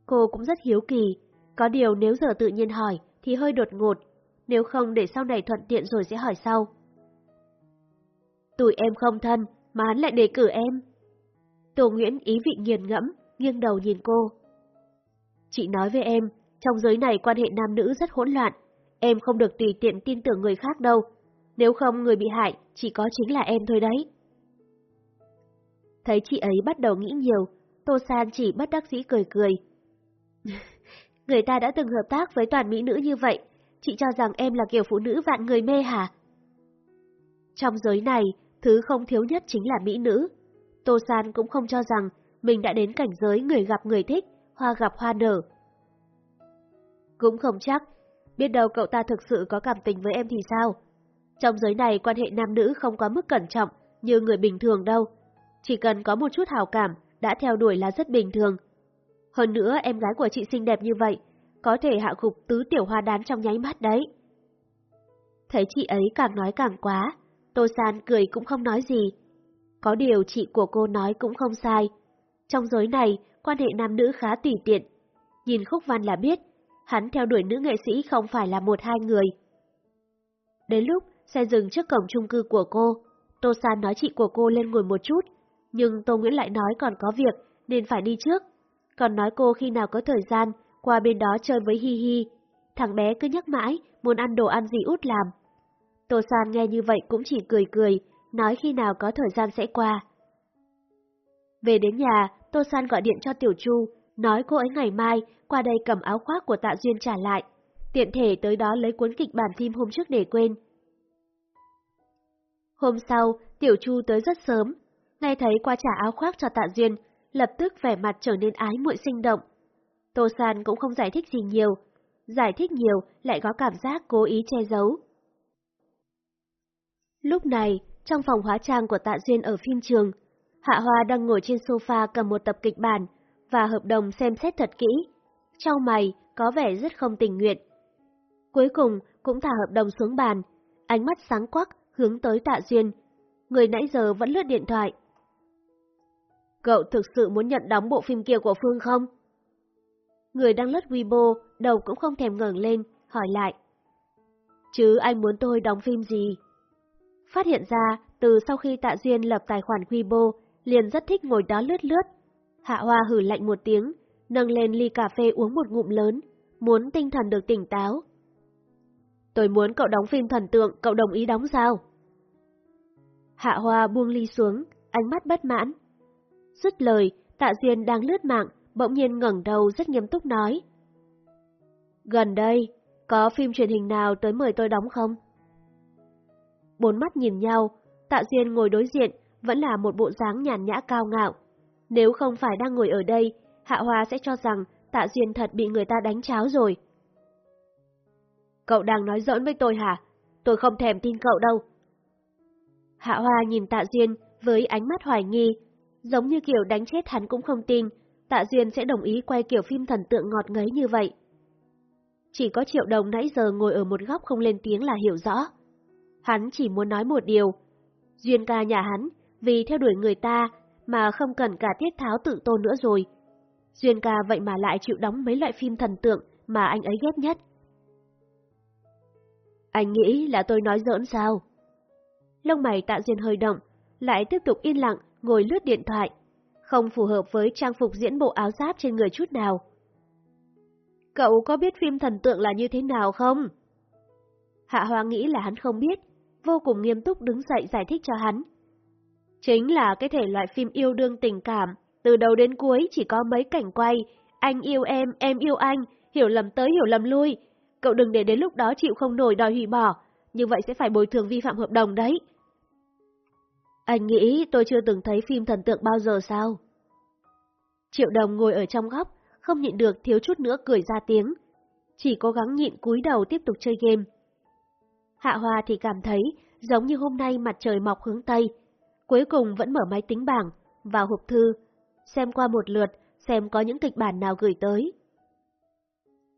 Cô cũng rất hiếu kỳ, có điều nếu giờ tự nhiên hỏi thì hơi đột ngột, nếu không để sau này thuận tiện rồi sẽ hỏi sau. Tụi em không thân, mà hắn lại đề cử em. Tô Nguyễn ý vị nghiền ngẫm, nghiêng đầu nhìn cô. Chị nói với em, trong giới này quan hệ nam nữ rất hỗn loạn, em không được tùy tiện tin tưởng người khác đâu, nếu không người bị hại chỉ có chính là em thôi đấy. Thấy chị ấy bắt đầu nghĩ nhiều, Tô San chỉ bất đắc dĩ cười cười, Người ta đã từng hợp tác với toàn mỹ nữ như vậy, chị cho rằng em là kiểu phụ nữ vạn người mê hả? Trong giới này, thứ không thiếu nhất chính là mỹ nữ. Tô San cũng không cho rằng mình đã đến cảnh giới người gặp người thích, hoa gặp hoa nở. Cũng không chắc, biết đâu cậu ta thực sự có cảm tình với em thì sao? Trong giới này quan hệ nam nữ không quá mức cẩn trọng như người bình thường đâu. Chỉ cần có một chút hào cảm, đã theo đuổi là rất bình thường. Hơn nữa em gái của chị xinh đẹp như vậy, có thể hạ gục tứ tiểu hoa đán trong nháy mắt đấy. Thấy chị ấy càng nói càng quá, Tô San cười cũng không nói gì. Có điều chị của cô nói cũng không sai. Trong giới này, quan hệ nam nữ khá tùy tiện. Nhìn khúc văn là biết, hắn theo đuổi nữ nghệ sĩ không phải là một hai người. Đến lúc xe dừng trước cổng chung cư của cô, Tô San nói chị của cô lên ngồi một chút, nhưng Tô Nguyễn lại nói còn có việc nên phải đi trước. Còn nói cô khi nào có thời gian, qua bên đó chơi với Hi Hi. Thằng bé cứ nhắc mãi, muốn ăn đồ ăn gì út làm. Tô San nghe như vậy cũng chỉ cười cười, nói khi nào có thời gian sẽ qua. Về đến nhà, Tô San gọi điện cho Tiểu Chu, nói cô ấy ngày mai qua đây cầm áo khoác của Tạ Duyên trả lại, tiện thể tới đó lấy cuốn kịch bản phim hôm trước để quên. Hôm sau, Tiểu Chu tới rất sớm, nghe thấy qua trả áo khoác cho Tạ Duyên, lập tức vẻ mặt trở nên ái muội sinh động. Tô San cũng không giải thích gì nhiều, giải thích nhiều lại có cảm giác cố ý che giấu. Lúc này, trong phòng hóa trang của Tạ Duyên ở phim trường, Hạ Hoa đang ngồi trên sofa cầm một tập kịch bản và hợp đồng xem xét thật kỹ. Trong mày có vẻ rất không tình nguyện. Cuối cùng cũng thả hợp đồng xuống bàn, ánh mắt sáng quắc hướng tới Tạ Duyên. Người nãy giờ vẫn lướt điện thoại. Cậu thực sự muốn nhận đóng bộ phim kia của Phương không? Người đang lướt Weibo, đầu cũng không thèm ngẩng lên, hỏi lại. Chứ anh muốn tôi đóng phim gì? Phát hiện ra, từ sau khi Tạ Duyên lập tài khoản Weibo, liền rất thích ngồi đó lướt lướt. Hạ Hoa hử lạnh một tiếng, nâng lên ly cà phê uống một ngụm lớn, muốn tinh thần được tỉnh táo. Tôi muốn cậu đóng phim thần tượng, cậu đồng ý đóng sao? Hạ Hoa buông ly xuống, ánh mắt bất mãn. Dứt lời, Tạ Duyên đang lướt mạng, bỗng nhiên ngẩng đầu rất nghiêm túc nói. Gần đây, có phim truyền hình nào tới mời tôi đóng không? Bốn mắt nhìn nhau, Tạ Duyên ngồi đối diện, vẫn là một bộ dáng nhàn nhã cao ngạo. Nếu không phải đang ngồi ở đây, Hạ Hoa sẽ cho rằng Tạ Duyên thật bị người ta đánh cháo rồi. Cậu đang nói giỡn với tôi hả? Tôi không thèm tin cậu đâu. Hạ Hoa nhìn Tạ Duyên với ánh mắt hoài nghi, giống như kiểu đánh chết hắn cũng không tin, Tạ Duyên sẽ đồng ý quay kiểu phim thần tượng ngọt ngấy như vậy. Chỉ có Triệu Đồng nãy giờ ngồi ở một góc không lên tiếng là hiểu rõ. Hắn chỉ muốn nói một điều. Duyên ca nhà hắn, vì theo đuổi người ta mà không cần cả tiết tháo tự tôn nữa rồi. Duyên ca vậy mà lại chịu đóng mấy loại phim thần tượng mà anh ấy ghét nhất. Anh nghĩ là tôi nói giỡn sao? Lông mày tạ duyên hơi động, lại tiếp tục yên lặng, ngồi lướt điện thoại. Không phù hợp với trang phục diễn bộ áo giáp trên người chút nào. Cậu có biết phim thần tượng là như thế nào không? Hạ Hoa nghĩ là hắn không biết, vô cùng nghiêm túc đứng dậy giải thích cho hắn. Chính là cái thể loại phim yêu đương tình cảm, từ đầu đến cuối chỉ có mấy cảnh quay, anh yêu em, em yêu anh, hiểu lầm tới hiểu lầm lui. Cậu đừng để đến lúc đó chịu không nổi đòi hủy bỏ, như vậy sẽ phải bồi thường vi phạm hợp đồng đấy. Anh nghĩ tôi chưa từng thấy phim thần tượng bao giờ sao? Triệu đồng ngồi ở trong góc, không nhịn được thiếu chút nữa cười ra tiếng. Chỉ cố gắng nhịn cúi đầu tiếp tục chơi game. Hạ Hoa thì cảm thấy giống như hôm nay mặt trời mọc hướng Tây. Cuối cùng vẫn mở máy tính bảng, vào hộp thư, xem qua một lượt, xem có những kịch bản nào gửi tới.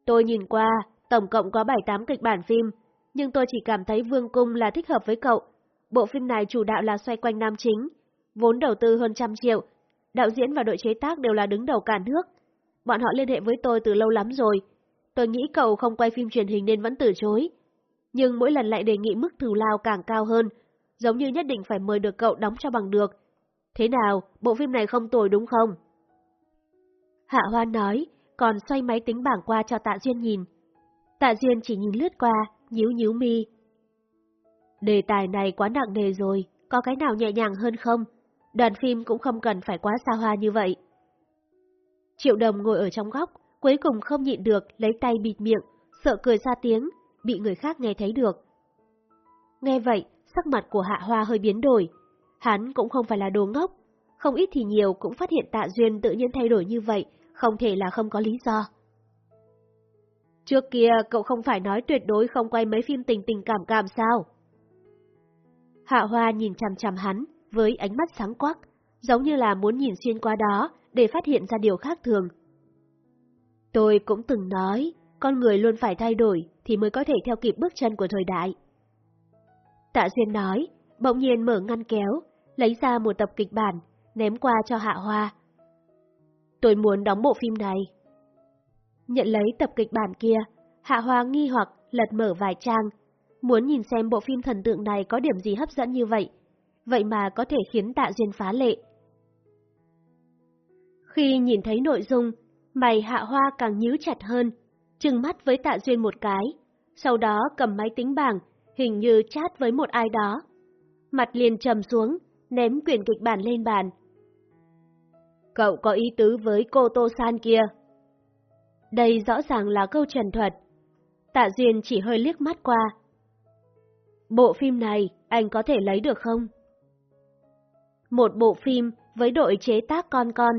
Tôi nhìn qua, tổng cộng có 7-8 kịch bản phim, nhưng tôi chỉ cảm thấy Vương Cung là thích hợp với cậu. Bộ phim này chủ đạo là xoay quanh nam chính, vốn đầu tư hơn trăm triệu, đạo diễn và đội chế tác đều là đứng đầu cả nước. Bọn họ liên hệ với tôi từ lâu lắm rồi. Tôi nghĩ cậu không quay phim truyền hình nên vẫn từ chối. Nhưng mỗi lần lại đề nghị mức thù lao càng cao hơn, giống như nhất định phải mời được cậu đóng cho bằng được. Thế nào, bộ phim này không tồi đúng không? Hạ Hoan nói, còn xoay máy tính bảng qua cho Tạ Duyên nhìn. Tạ Duyên chỉ nhìn lướt qua, nhíu nhíu mi. Đề tài này quá nặng nề rồi, có cái nào nhẹ nhàng hơn không? Đoàn phim cũng không cần phải quá xa hoa như vậy. Triệu đồng ngồi ở trong góc, cuối cùng không nhịn được, lấy tay bịt miệng, sợ cười ra tiếng, bị người khác nghe thấy được. Nghe vậy, sắc mặt của Hạ Hoa hơi biến đổi. Hắn cũng không phải là đồ ngốc, không ít thì nhiều cũng phát hiện Tạ Duyên tự nhiên thay đổi như vậy, không thể là không có lý do. Trước kia cậu không phải nói tuyệt đối không quay mấy phim tình tình cảm cảm sao? Hạ Hoa nhìn chằm chằm hắn với ánh mắt sáng quắc, giống như là muốn nhìn xuyên qua đó để phát hiện ra điều khác thường. Tôi cũng từng nói, con người luôn phải thay đổi thì mới có thể theo kịp bước chân của thời đại. Tạ Duyên nói, bỗng nhiên mở ngăn kéo, lấy ra một tập kịch bản, ném qua cho Hạ Hoa. Tôi muốn đóng bộ phim này. Nhận lấy tập kịch bản kia, Hạ Hoa nghi hoặc lật mở vài trang, muốn nhìn xem bộ phim thần tượng này có điểm gì hấp dẫn như vậy, vậy mà có thể khiến Tạ Duyên phá lệ. Khi nhìn thấy nội dung, mày Hạ Hoa càng nhíu chặt hơn, trừng mắt với Tạ Duyên một cái, sau đó cầm máy tính bảng, hình như chat với một ai đó. Mặt liền trầm xuống, ném quyển kịch bản lên bàn. Cậu có ý tứ với cô Tô San kia. Đây rõ ràng là câu trần thuật. Tạ Duyên chỉ hơi liếc mắt qua. Bộ phim này anh có thể lấy được không? Một bộ phim với đội chế tác con con,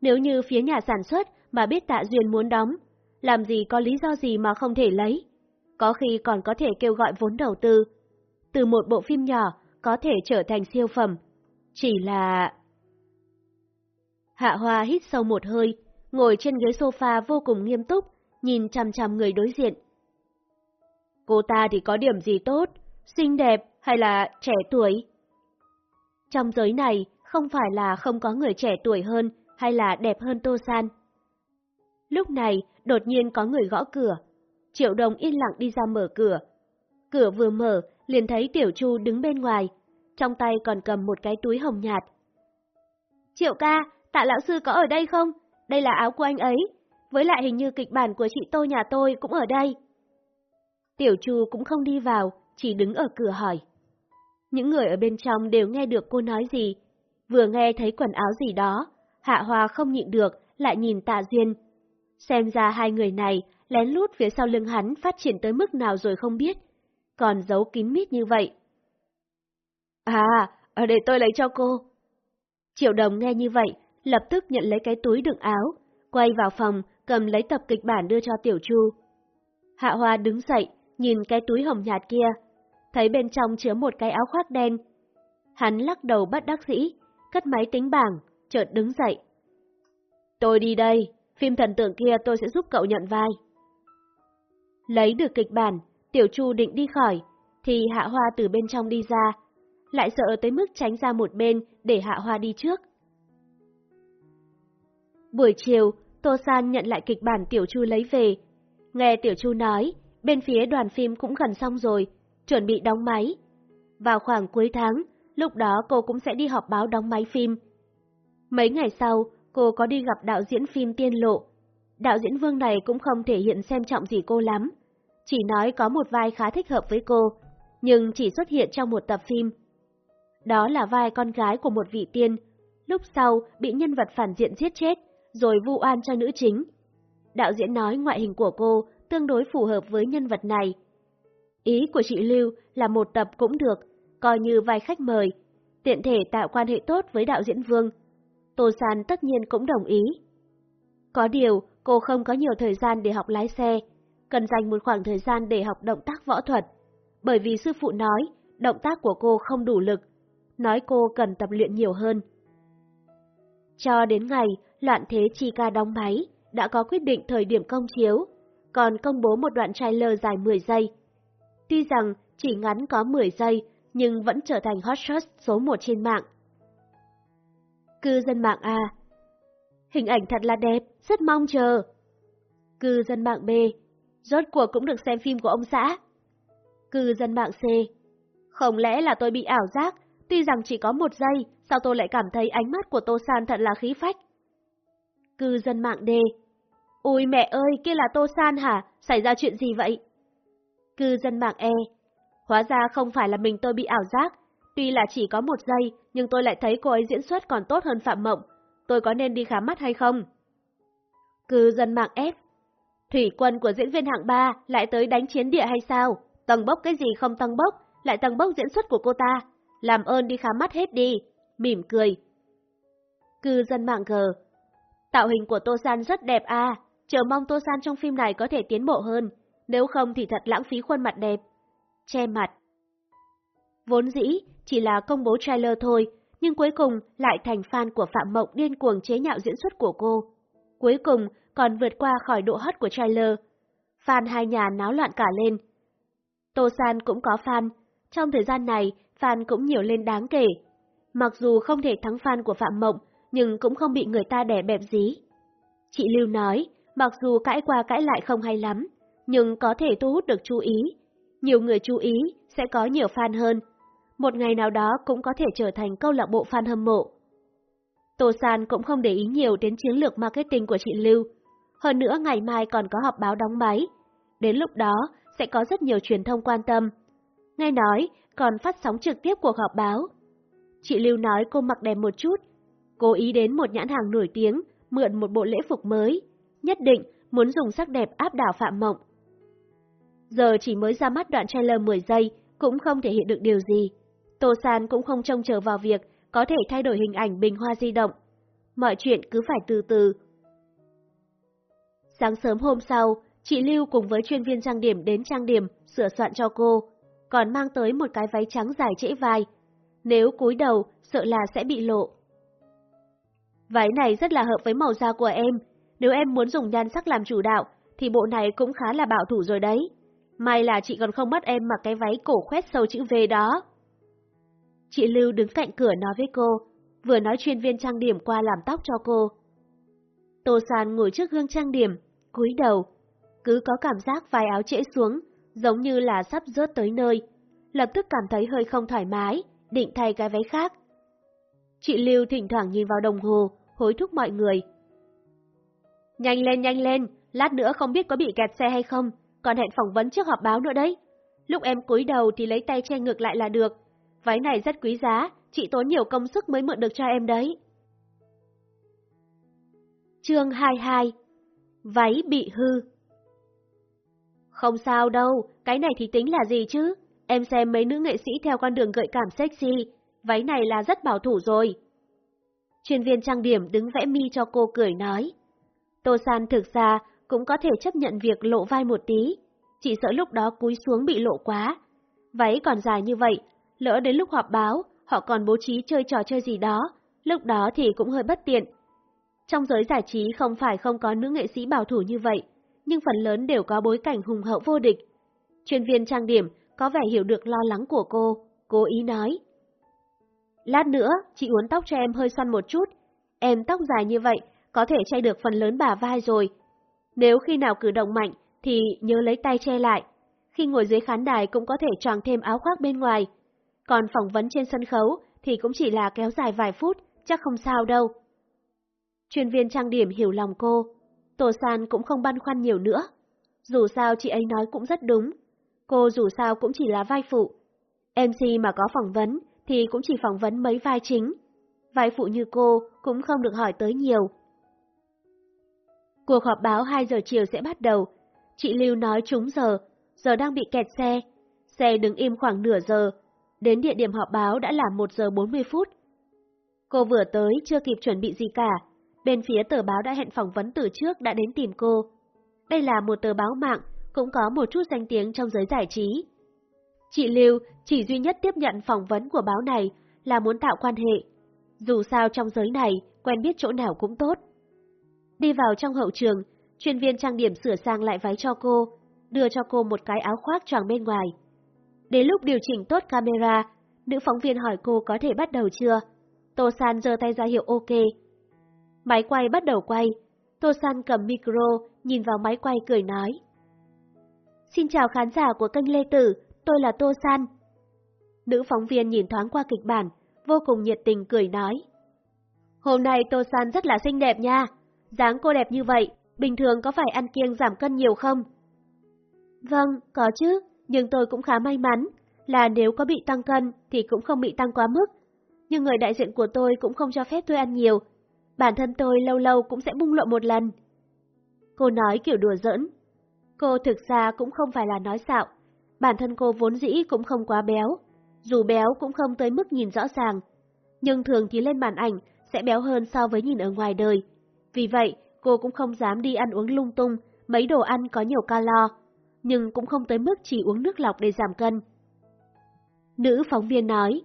nếu như phía nhà sản xuất mà biết Tạ Duyên muốn đóng, làm gì có lý do gì mà không thể lấy? Có khi còn có thể kêu gọi vốn đầu tư. Từ một bộ phim nhỏ có thể trở thành siêu phẩm. Chỉ là... Hạ Hoa hít sâu một hơi, ngồi trên ghế sofa vô cùng nghiêm túc, nhìn chằm chằm người đối diện. Cô ta thì có điểm gì tốt, xinh đẹp hay là trẻ tuổi? Trong giới này, không phải là không có người trẻ tuổi hơn hay là đẹp hơn Tô San. Lúc này, đột nhiên có người gõ cửa. Triệu Đồng yên lặng đi ra mở cửa. Cửa vừa mở, liền thấy Tiểu Chu đứng bên ngoài, trong tay còn cầm một cái túi hồng nhạt. Triệu ca, tạ lão sư có ở đây không? Đây là áo của anh ấy, với lại hình như kịch bản của chị Tô nhà tôi cũng ở đây. Tiểu Chu cũng không đi vào, chỉ đứng ở cửa hỏi. Những người ở bên trong đều nghe được cô nói gì, vừa nghe thấy quần áo gì đó, Hạ Hoa không nhịn được, lại nhìn Tạ Duyên. Xem ra hai người này lén lút phía sau lưng hắn phát triển tới mức nào rồi không biết, còn giấu kín mít như vậy. À, để tôi lấy cho cô. Triệu đồng nghe như vậy, lập tức nhận lấy cái túi đựng áo, quay vào phòng, cầm lấy tập kịch bản đưa cho Tiểu Chu. Hạ Hoa đứng dậy, nhìn cái túi hồng nhạt kia, thấy bên trong chứa một cái áo khoác đen. Hắn lắc đầu bắt đắc dĩ, cất máy tính bảng, chợt đứng dậy. Tôi đi đây, phim thần tượng kia tôi sẽ giúp cậu nhận vai. Lấy được kịch bản, Tiểu Chu định đi khỏi, thì Hạ Hoa từ bên trong đi ra, lại sợ tới mức tránh ra một bên để Hạ Hoa đi trước. Buổi chiều, Tô San nhận lại kịch bản Tiểu Chu lấy về. Nghe Tiểu Chu nói, bên phía đoàn phim cũng gần xong rồi, chuẩn bị đóng máy. Vào khoảng cuối tháng, lúc đó cô cũng sẽ đi họp báo đóng máy phim. Mấy ngày sau, cô có đi gặp đạo diễn phim Tiên Lộ. Đạo diễn Vương này cũng không thể hiện xem trọng gì cô lắm, chỉ nói có một vai khá thích hợp với cô, nhưng chỉ xuất hiện trong một tập phim. Đó là vai con gái của một vị tiên, lúc sau bị nhân vật phản diện giết chết, rồi vu oan cho nữ chính. Đạo diễn nói ngoại hình của cô tương đối phù hợp với nhân vật này. Ý của chị Lưu là một tập cũng được, coi như vai khách mời, tiện thể tạo quan hệ tốt với đạo diễn Vương. Tô San tất nhiên cũng đồng ý. Có điều, cô không có nhiều thời gian để học lái xe, cần dành một khoảng thời gian để học động tác võ thuật, bởi vì sư phụ nói động tác của cô không đủ lực, nói cô cần tập luyện nhiều hơn. Cho đến ngày loạn thế chi ca đóng máy, đã có quyết định thời điểm công chiếu, còn công bố một đoạn trailer dài 10 giây. Tuy rằng chỉ ngắn có 10 giây, nhưng vẫn trở thành hot shot số 1 trên mạng. Cư dân mạng A Hình ảnh thật là đẹp, rất mong chờ. Cư dân mạng B Rốt cuộc cũng được xem phim của ông xã. Cư dân mạng C. Không lẽ là tôi bị ảo giác, tuy rằng chỉ có một giây, sao tôi lại cảm thấy ánh mắt của Tô San thật là khí phách? Cư dân mạng D. Ôi mẹ ơi, kia là Tô San hả? Xảy ra chuyện gì vậy? Cư dân mạng E. Hóa ra không phải là mình tôi bị ảo giác, tuy là chỉ có một giây, nhưng tôi lại thấy cô ấy diễn xuất còn tốt hơn Phạm Mộng. Tôi có nên đi khám mắt hay không? Cư dân mạng F. Thủy quân của diễn viên hạng 3 lại tới đánh chiến địa hay sao? Tầng bốc cái gì không tăng bốc, lại tầng bốc diễn xuất của cô ta. Làm ơn đi khám mắt hết đi. Mỉm cười. Cư dân mạng gờ. Tạo hình của Tô San rất đẹp à, chờ mong Tô San trong phim này có thể tiến bộ hơn, nếu không thì thật lãng phí khuôn mặt đẹp. Che mặt. Vốn dĩ, chỉ là công bố trailer thôi, nhưng cuối cùng lại thành fan của Phạm Mộng điên cuồng chế nhạo diễn xuất của cô. Cuối cùng, còn vượt qua khỏi độ hot của trailer. Fan hai nhà náo loạn cả lên. Tô San cũng có fan, trong thời gian này fan cũng nhiều lên đáng kể. Mặc dù không thể thắng fan của Phạm Mộng, nhưng cũng không bị người ta đẻ bẹp dí. Chị Lưu nói, mặc dù cãi qua cãi lại không hay lắm, nhưng có thể thu hút được chú ý. Nhiều người chú ý sẽ có nhiều fan hơn. Một ngày nào đó cũng có thể trở thành câu lạc bộ fan hâm mộ. Tô San cũng không để ý nhiều đến chiến lược marketing của chị Lưu. Hơn nữa ngày mai còn có họp báo đóng máy. Đến lúc đó sẽ có rất nhiều truyền thông quan tâm. Nghe nói còn phát sóng trực tiếp cuộc họp báo. Chị Lưu nói cô mặc đẹp một chút, cố ý đến một nhãn hàng nổi tiếng, mượn một bộ lễ phục mới, nhất định muốn dùng sắc đẹp áp đảo Phạm Mộng. Giờ chỉ mới ra mắt đoạn trailer 10 giây, cũng không thể hiện được điều gì. Tô San cũng không trông chờ vào việc có thể thay đổi hình ảnh bình hoa di động. Mọi chuyện cứ phải từ từ. Sáng sớm hôm sau, chị Lưu cùng với chuyên viên trang điểm đến trang điểm, sửa soạn cho cô, còn mang tới một cái váy trắng dài trễ vai. Nếu cúi đầu, sợ là sẽ bị lộ. Váy này rất là hợp với màu da của em, nếu em muốn dùng nhan sắc làm chủ đạo, thì bộ này cũng khá là bảo thủ rồi đấy. May là chị còn không bắt em mặc cái váy cổ khoét sâu chữ V đó. Chị Lưu đứng cạnh cửa nói với cô, vừa nói chuyên viên trang điểm qua làm tóc cho cô. Tô San ngồi trước gương trang điểm, cúi đầu, cứ có cảm giác vai áo trễ xuống, giống như là sắp rớt tới nơi. Lập tức cảm thấy hơi không thoải mái, định thay cái váy khác. Chị Lưu thỉnh thoảng nhìn vào đồng hồ, hối thúc mọi người. Nhanh lên nhanh lên, lát nữa không biết có bị kẹt xe hay không, còn hẹn phỏng vấn trước họp báo nữa đấy. Lúc em cúi đầu thì lấy tay che ngược lại là được. Váy này rất quý giá, chị tốn nhiều công sức mới mượn được cho em đấy. Chương 22 Váy bị hư Không sao đâu, cái này thì tính là gì chứ? Em xem mấy nữ nghệ sĩ theo con đường gợi cảm sexy, váy này là rất bảo thủ rồi. Chuyên viên trang điểm đứng vẽ mi cho cô cười nói. Tô San thực ra cũng có thể chấp nhận việc lộ vai một tí, chỉ sợ lúc đó cúi xuống bị lộ quá. Váy còn dài như vậy, lỡ đến lúc họp báo, họ còn bố trí chơi trò chơi gì đó, lúc đó thì cũng hơi bất tiện. Trong giới giải trí không phải không có nữ nghệ sĩ bảo thủ như vậy, nhưng phần lớn đều có bối cảnh hùng hậu vô địch. Chuyên viên trang điểm có vẻ hiểu được lo lắng của cô, cố ý nói. Lát nữa, chị uốn tóc cho em hơi xoăn một chút. Em tóc dài như vậy, có thể che được phần lớn bả vai rồi. Nếu khi nào cử động mạnh, thì nhớ lấy tay che lại. Khi ngồi dưới khán đài cũng có thể choàng thêm áo khoác bên ngoài. Còn phỏng vấn trên sân khấu thì cũng chỉ là kéo dài vài phút, chắc không sao đâu. Chuyên viên trang điểm hiểu lòng cô. Tổ San cũng không băn khoăn nhiều nữa. Dù sao chị ấy nói cũng rất đúng. Cô dù sao cũng chỉ là vai phụ. MC mà có phỏng vấn thì cũng chỉ phỏng vấn mấy vai chính. Vai phụ như cô cũng không được hỏi tới nhiều. Cuộc họp báo 2 giờ chiều sẽ bắt đầu. Chị Lưu nói trúng giờ, giờ đang bị kẹt xe. Xe đứng im khoảng nửa giờ. Đến địa điểm họp báo đã là 1 giờ 40 phút. Cô vừa tới chưa kịp chuẩn bị gì cả. Bên phía tờ báo đã hẹn phỏng vấn từ trước đã đến tìm cô. Đây là một tờ báo mạng, cũng có một chút danh tiếng trong giới giải trí. Chị Lưu chỉ duy nhất tiếp nhận phỏng vấn của báo này là muốn tạo quan hệ. Dù sao trong giới này, quen biết chỗ nào cũng tốt. Đi vào trong hậu trường, chuyên viên trang điểm sửa sang lại váy cho cô, đưa cho cô một cái áo khoác choàng bên ngoài. Đến lúc điều chỉnh tốt camera, nữ phóng viên hỏi cô có thể bắt đầu chưa? Tô San giơ tay ra hiệu ok. Máy quay bắt đầu quay. Tô San cầm micro, nhìn vào máy quay cười nói. Xin chào khán giả của kênh Lê Tử, tôi là Tô San. Nữ phóng viên nhìn thoáng qua kịch bản, vô cùng nhiệt tình cười nói. Hôm nay Tô San rất là xinh đẹp nha, dáng cô đẹp như vậy, bình thường có phải ăn kiêng giảm cân nhiều không? Vâng, có chứ, nhưng tôi cũng khá may mắn, là nếu có bị tăng cân thì cũng không bị tăng quá mức. Nhưng người đại diện của tôi cũng không cho phép tôi ăn nhiều, bản thân tôi lâu lâu cũng sẽ bung lộ một lần. Cô nói kiểu đùa giỡn. Cô thực ra cũng không phải là nói xạo, bản thân cô vốn dĩ cũng không quá béo, dù béo cũng không tới mức nhìn rõ ràng, nhưng thường thì lên màn ảnh sẽ béo hơn so với nhìn ở ngoài đời. Vì vậy, cô cũng không dám đi ăn uống lung tung, mấy đồ ăn có nhiều calo, nhưng cũng không tới mức chỉ uống nước lọc để giảm cân. Nữ phóng viên nói,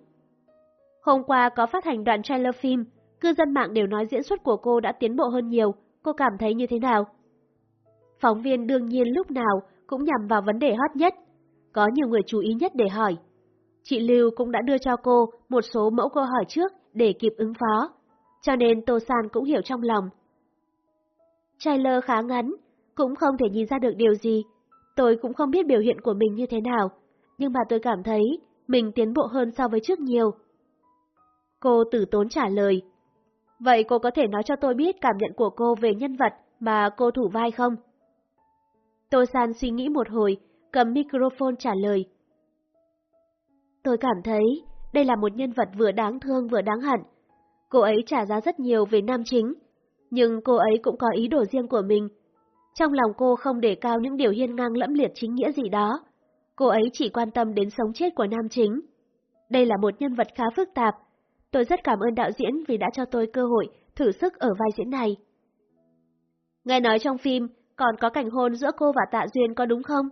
Hôm qua có phát hành đoạn trailer phim, cư dân mạng đều nói diễn xuất của cô đã tiến bộ hơn nhiều, cô cảm thấy như thế nào? Phóng viên đương nhiên lúc nào cũng nhằm vào vấn đề hot nhất, có nhiều người chú ý nhất để hỏi. Chị Lưu cũng đã đưa cho cô một số mẫu câu hỏi trước để kịp ứng phó, cho nên Tô San cũng hiểu trong lòng. Trailer khá ngắn, cũng không thể nhìn ra được điều gì. Tôi cũng không biết biểu hiện của mình như thế nào, nhưng mà tôi cảm thấy mình tiến bộ hơn so với trước nhiều. Cô tử tốn trả lời. Vậy cô có thể nói cho tôi biết cảm nhận của cô về nhân vật mà cô thủ vai không? Tô San suy nghĩ một hồi, cầm microphone trả lời. Tôi cảm thấy đây là một nhân vật vừa đáng thương vừa đáng hận. Cô ấy trả giá rất nhiều về nam chính, nhưng cô ấy cũng có ý đồ riêng của mình. Trong lòng cô không để cao những điều hiên ngang lẫm liệt chính nghĩa gì đó. Cô ấy chỉ quan tâm đến sống chết của nam chính. Đây là một nhân vật khá phức tạp. Tôi rất cảm ơn đạo diễn vì đã cho tôi cơ hội thử sức ở vai diễn này. Nghe nói trong phim còn có cảnh hôn giữa cô và Tạ Duyên có đúng không?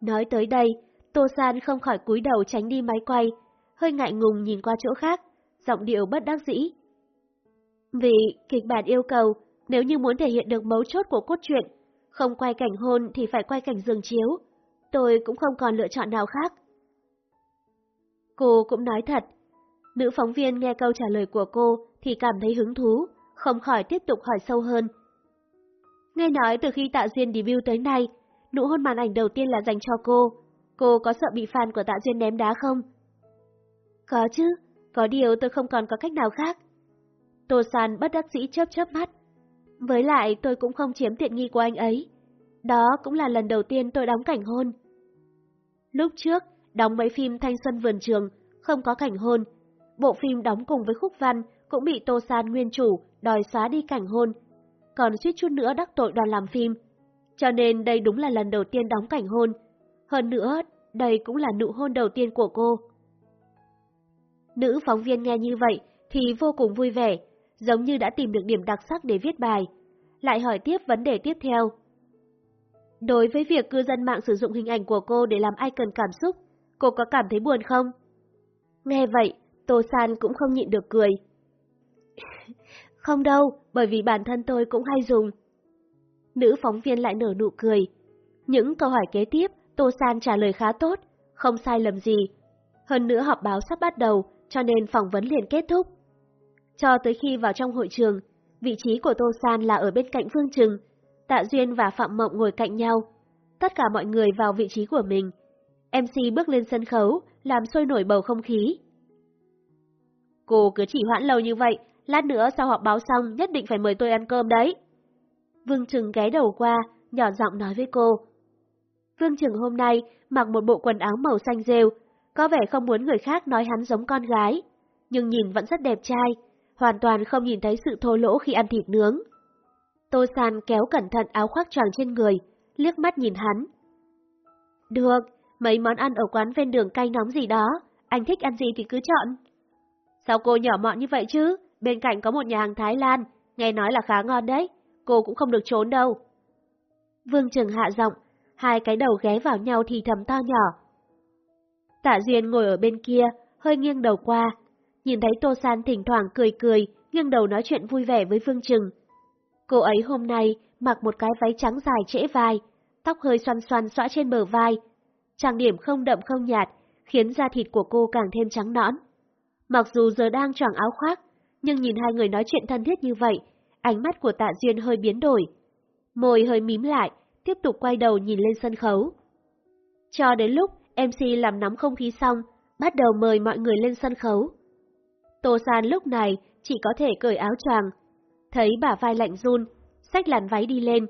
Nói tới đây, Tô San không khỏi cúi đầu tránh đi máy quay, hơi ngại ngùng nhìn qua chỗ khác, giọng điệu bất đắc dĩ. Vì kịch bản yêu cầu, nếu như muốn thể hiện được mấu chốt của cốt truyện, không quay cảnh hôn thì phải quay cảnh giường chiếu, tôi cũng không còn lựa chọn nào khác. Cô cũng nói thật, nữ phóng viên nghe câu trả lời của cô thì cảm thấy hứng thú, không khỏi tiếp tục hỏi sâu hơn. Nghe nói từ khi Tạ Duyên debut tới nay, nụ hôn màn ảnh đầu tiên là dành cho cô. Cô có sợ bị fan của Tạ Duyên ném đá không? Có chứ, có điều tôi không còn có cách nào khác. Tô San bất đắc dĩ chớp chớp mắt. Với lại tôi cũng không chiếm tiện nghi của anh ấy. Đó cũng là lần đầu tiên tôi đóng cảnh hôn. Lúc trước, đóng mấy phim Thanh Xuân Vườn Trường, không có cảnh hôn. Bộ phim đóng cùng với Khúc Văn cũng bị Tô San nguyên chủ đòi xóa đi cảnh hôn. Còn suýt chút nữa đắc tội đoàn làm phim. Cho nên đây đúng là lần đầu tiên đóng cảnh hôn. Hơn nữa, đây cũng là nụ hôn đầu tiên của cô. Nữ phóng viên nghe như vậy thì vô cùng vui vẻ, giống như đã tìm được điểm đặc sắc để viết bài. Lại hỏi tiếp vấn đề tiếp theo. Đối với việc cư dân mạng sử dụng hình ảnh của cô để làm icon cảm xúc, cô có cảm thấy buồn không? Nghe vậy, Tô San cũng không nhịn được cười. không đâu, bởi vì bản thân tôi cũng hay dùng. Nữ phóng viên lại nở nụ cười. Những câu hỏi kế tiếp, Tô San trả lời khá tốt, không sai lầm gì. Hơn nữa họp báo sắp bắt đầu, cho nên phỏng vấn liền kết thúc. Cho tới khi vào trong hội trường, vị trí của Tô San là ở bên cạnh Phương Trừng, Tạ Duyên và Phạm Mộng ngồi cạnh nhau. Tất cả mọi người vào vị trí của mình. MC bước lên sân khấu, làm sôi nổi bầu không khí. Cô cứ chỉ hoãn lâu như vậy, lát nữa sau họp báo xong nhất định phải mời tôi ăn cơm đấy. Vương Trừng ghé đầu qua, nhỏ giọng nói với cô. Vương Trừng hôm nay mặc một bộ quần áo màu xanh rêu, có vẻ không muốn người khác nói hắn giống con gái, nhưng nhìn vẫn rất đẹp trai, hoàn toàn không nhìn thấy sự thô lỗ khi ăn thịt nướng. Tô San kéo cẩn thận áo khoác choàng trên người, liếc mắt nhìn hắn. Được, mấy món ăn ở quán ven đường cay nóng gì đó, anh thích ăn gì thì cứ chọn. Sao cô nhỏ mọn như vậy chứ? Bên cạnh có một nhà hàng Thái Lan, nghe nói là khá ngon đấy, cô cũng không được trốn đâu. Vương Trừng hạ giọng, hai cái đầu ghé vào nhau thì thầm to nhỏ. Tạ Duyên ngồi ở bên kia, hơi nghiêng đầu qua, nhìn thấy Tô San thỉnh thoảng cười cười, nghiêng đầu nói chuyện vui vẻ với phương Trừng. Cô ấy hôm nay mặc một cái váy trắng dài trễ vai, tóc hơi xoăn xoăn xõa trên bờ vai. Trang điểm không đậm không nhạt, khiến da thịt của cô càng thêm trắng nõn. Mặc dù giờ đang choàng áo khoác, nhưng nhìn hai người nói chuyện thân thiết như vậy, ánh mắt của Tạ Duyên hơi biến đổi. Môi hơi mím lại, tiếp tục quay đầu nhìn lên sân khấu. Cho đến lúc MC làm nóng không khí xong, bắt đầu mời mọi người lên sân khấu. Tô San lúc này chỉ có thể cởi áo choàng, thấy bà vai lạnh run, xách làn váy đi lên.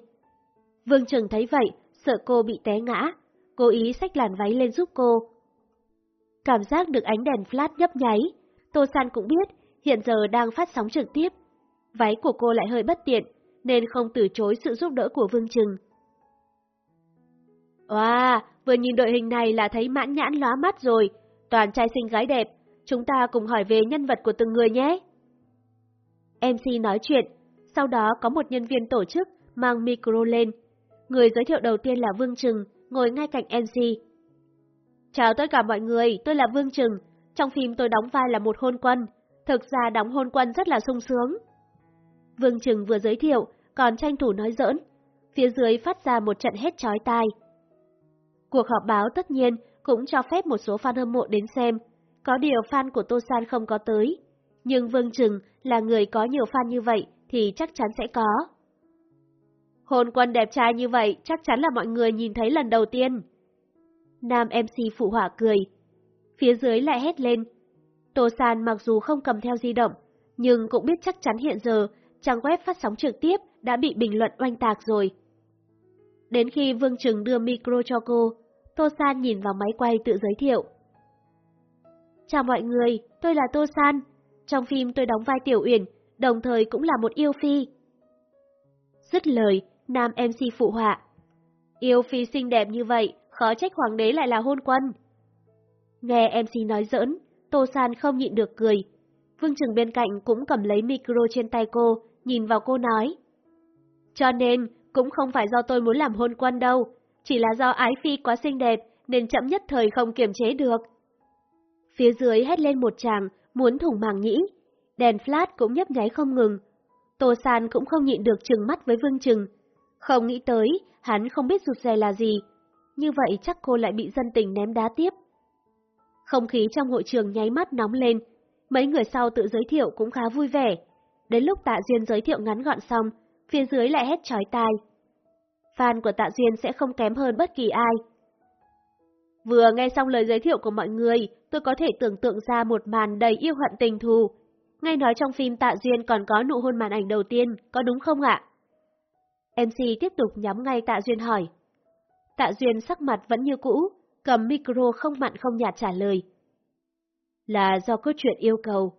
Vương Trừng thấy vậy, sợ cô bị té ngã, cố ý xách làn váy lên giúp cô. Cảm giác được ánh đèn flash nhấp nháy, Tô San cũng biết hiện giờ đang phát sóng trực tiếp. Váy của cô lại hơi bất tiện, nên không từ chối sự giúp đỡ của Vương Trừng. Wow, vừa nhìn đội hình này là thấy mãn nhãn lóa mắt rồi, toàn trai xinh gái đẹp, chúng ta cùng hỏi về nhân vật của từng người nhé. MC nói chuyện, sau đó có một nhân viên tổ chức mang micro lên. Người giới thiệu đầu tiên là Vương Trừng, ngồi ngay cạnh MC. Chào tất cả mọi người, tôi là Vương Trừng. Trong phim tôi đóng vai là một hôn quân. Thực ra đóng hôn quân rất là sung sướng. Vương Trừng vừa giới thiệu, còn tranh thủ nói giỡn. Phía dưới phát ra một trận hết chói tai. Cuộc họp báo tất nhiên cũng cho phép một số fan hâm mộ đến xem. Có điều fan của Tô San không có tới. Nhưng Vương Trừng là người có nhiều fan như vậy thì chắc chắn sẽ có. Hôn quân đẹp trai như vậy chắc chắn là mọi người nhìn thấy lần đầu tiên. Nam MC phụ họa cười. Phía dưới lại hét lên. Tô San mặc dù không cầm theo di động, nhưng cũng biết chắc chắn hiện giờ trang web phát sóng trực tiếp đã bị bình luận oanh tạc rồi. Đến khi Vương Trừng đưa micro cho cô, Tô San nhìn vào máy quay tự giới thiệu. Chào mọi người, tôi là Tô San. Trong phim tôi đóng vai Tiểu Uyển, đồng thời cũng là một yêu phi. Dứt lời, nam MC phụ họa. Yêu phi xinh đẹp như vậy, khó trách hoàng đế lại là hôn quân. Nghe MC nói giỡn, Tô San không nhịn được cười. Vương Trừng bên cạnh cũng cầm lấy micro trên tay cô, nhìn vào cô nói. Cho nên, cũng không phải do tôi muốn làm hôn quân đâu, chỉ là do ái phi quá xinh đẹp nên chậm nhất thời không kiềm chế được. Phía dưới hét lên một chàng, muốn thủng màng nhĩ. Đèn flash cũng nhấp nháy không ngừng. Tô San cũng không nhịn được trừng mắt với Vương Trừng. Không nghĩ tới, hắn không biết rụt rè là gì. Như vậy chắc cô lại bị dân tình ném đá tiếp. Không khí trong hội trường nháy mắt nóng lên. Mấy người sau tự giới thiệu cũng khá vui vẻ. Đến lúc Tạ Duyên giới thiệu ngắn gọn xong, phía dưới lại hét chói tai. Fan của Tạ Duyên sẽ không kém hơn bất kỳ ai. Vừa nghe xong lời giới thiệu của mọi người, tôi có thể tưởng tượng ra một màn đầy yêu hận tình thù. Nghe nói trong phim Tạ Duyên còn có nụ hôn màn ảnh đầu tiên, có đúng không ạ? MC tiếp tục nhắm ngay Tạ Duyên hỏi. Tạ Duyên sắc mặt vẫn như cũ, cầm micro không mặn không nhạt trả lời. Là do cốt truyện yêu cầu.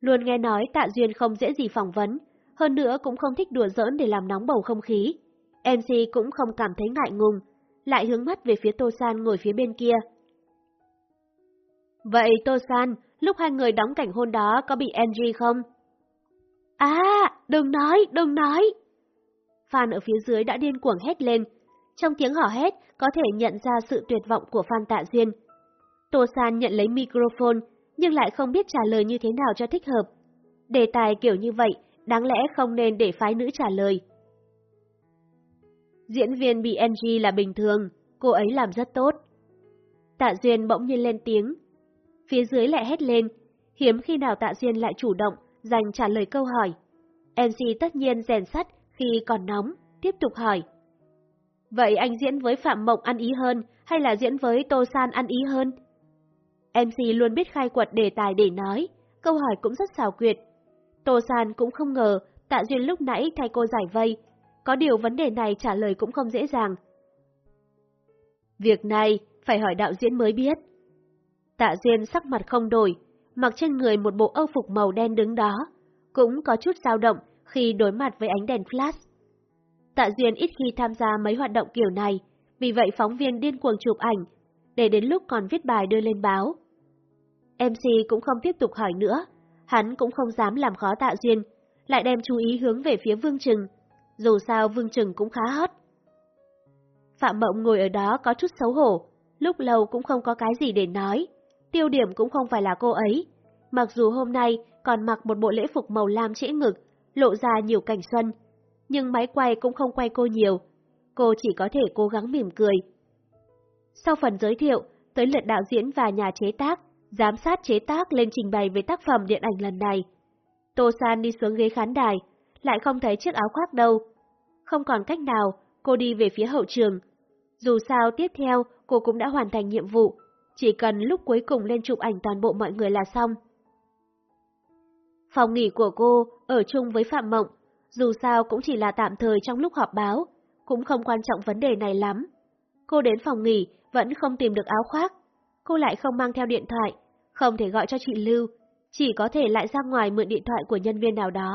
Luôn nghe nói Tạ Duyên không dễ gì phỏng vấn, hơn nữa cũng không thích đùa giỡn để làm nóng bầu không khí. MC cũng không cảm thấy ngại ngùng, lại hướng mắt về phía Tô San ngồi phía bên kia. Vậy Tô San, lúc hai người đóng cảnh hôn đó có bị NG không? À, đừng nói, đừng nói! Fan ở phía dưới đã điên cuồng hét lên. Trong tiếng hò hét có thể nhận ra sự tuyệt vọng của Phan Tạ Duyên. Tô San nhận lấy microphone, nhưng lại không biết trả lời như thế nào cho thích hợp. Đề tài kiểu như vậy, đáng lẽ không nên để phái nữ trả lời. Diễn viên bị NG là bình thường, cô ấy làm rất tốt. Tạ Duyên bỗng nhiên lên tiếng. Phía dưới lại hét lên, hiếm khi nào Tạ Duyên lại chủ động, dành trả lời câu hỏi. MC tất nhiên rèn sắt khi còn nóng, tiếp tục hỏi. Vậy anh diễn với Phạm Mộng ăn ý hơn hay là diễn với Tô San ăn ý hơn? MC luôn biết khai quật đề tài để nói, câu hỏi cũng rất xào quyệt. Tô San cũng không ngờ Tạ Duyên lúc nãy thay cô giải vây, có điều vấn đề này trả lời cũng không dễ dàng. Việc này phải hỏi đạo diễn mới biết. Tạ Duyên sắc mặt không đổi, mặc trên người một bộ âu phục màu đen đứng đó, cũng có chút dao động khi đối mặt với ánh đèn flash. Tạ Duyên ít khi tham gia mấy hoạt động kiểu này, vì vậy phóng viên điên cuồng chụp ảnh, để đến lúc còn viết bài đưa lên báo. MC cũng không tiếp tục hỏi nữa, hắn cũng không dám làm khó Tạ Duyên, lại đem chú ý hướng về phía Vương Trừng, dù sao Vương Trừng cũng khá hot. Phạm Mộng ngồi ở đó có chút xấu hổ, lúc lâu cũng không có cái gì để nói, tiêu điểm cũng không phải là cô ấy. Mặc dù hôm nay còn mặc một bộ lễ phục màu lam trễ ngực, lộ ra nhiều cảnh xuân, nhưng máy quay cũng không quay cô nhiều, cô chỉ có thể cố gắng mỉm cười. Sau phần giới thiệu, tới lượt đạo diễn và nhà chế tác, giám sát chế tác lên trình bày về tác phẩm điện ảnh lần này. Tô San đi xuống ghế khán đài, lại không thấy chiếc áo khoác đâu. Không còn cách nào, cô đi về phía hậu trường. Dù sao tiếp theo, cô cũng đã hoàn thành nhiệm vụ, chỉ cần lúc cuối cùng lên chụp ảnh toàn bộ mọi người là xong. Phòng nghỉ của cô ở chung với Phạm Mộng, dù sao cũng chỉ là tạm thời trong lúc họp báo, cũng không quan trọng vấn đề này lắm. Cô đến phòng nghỉ vẫn không tìm được áo khoác, cô lại không mang theo điện thoại, không thể gọi cho chị Lưu, chỉ có thể lại ra ngoài mượn điện thoại của nhân viên nào đó.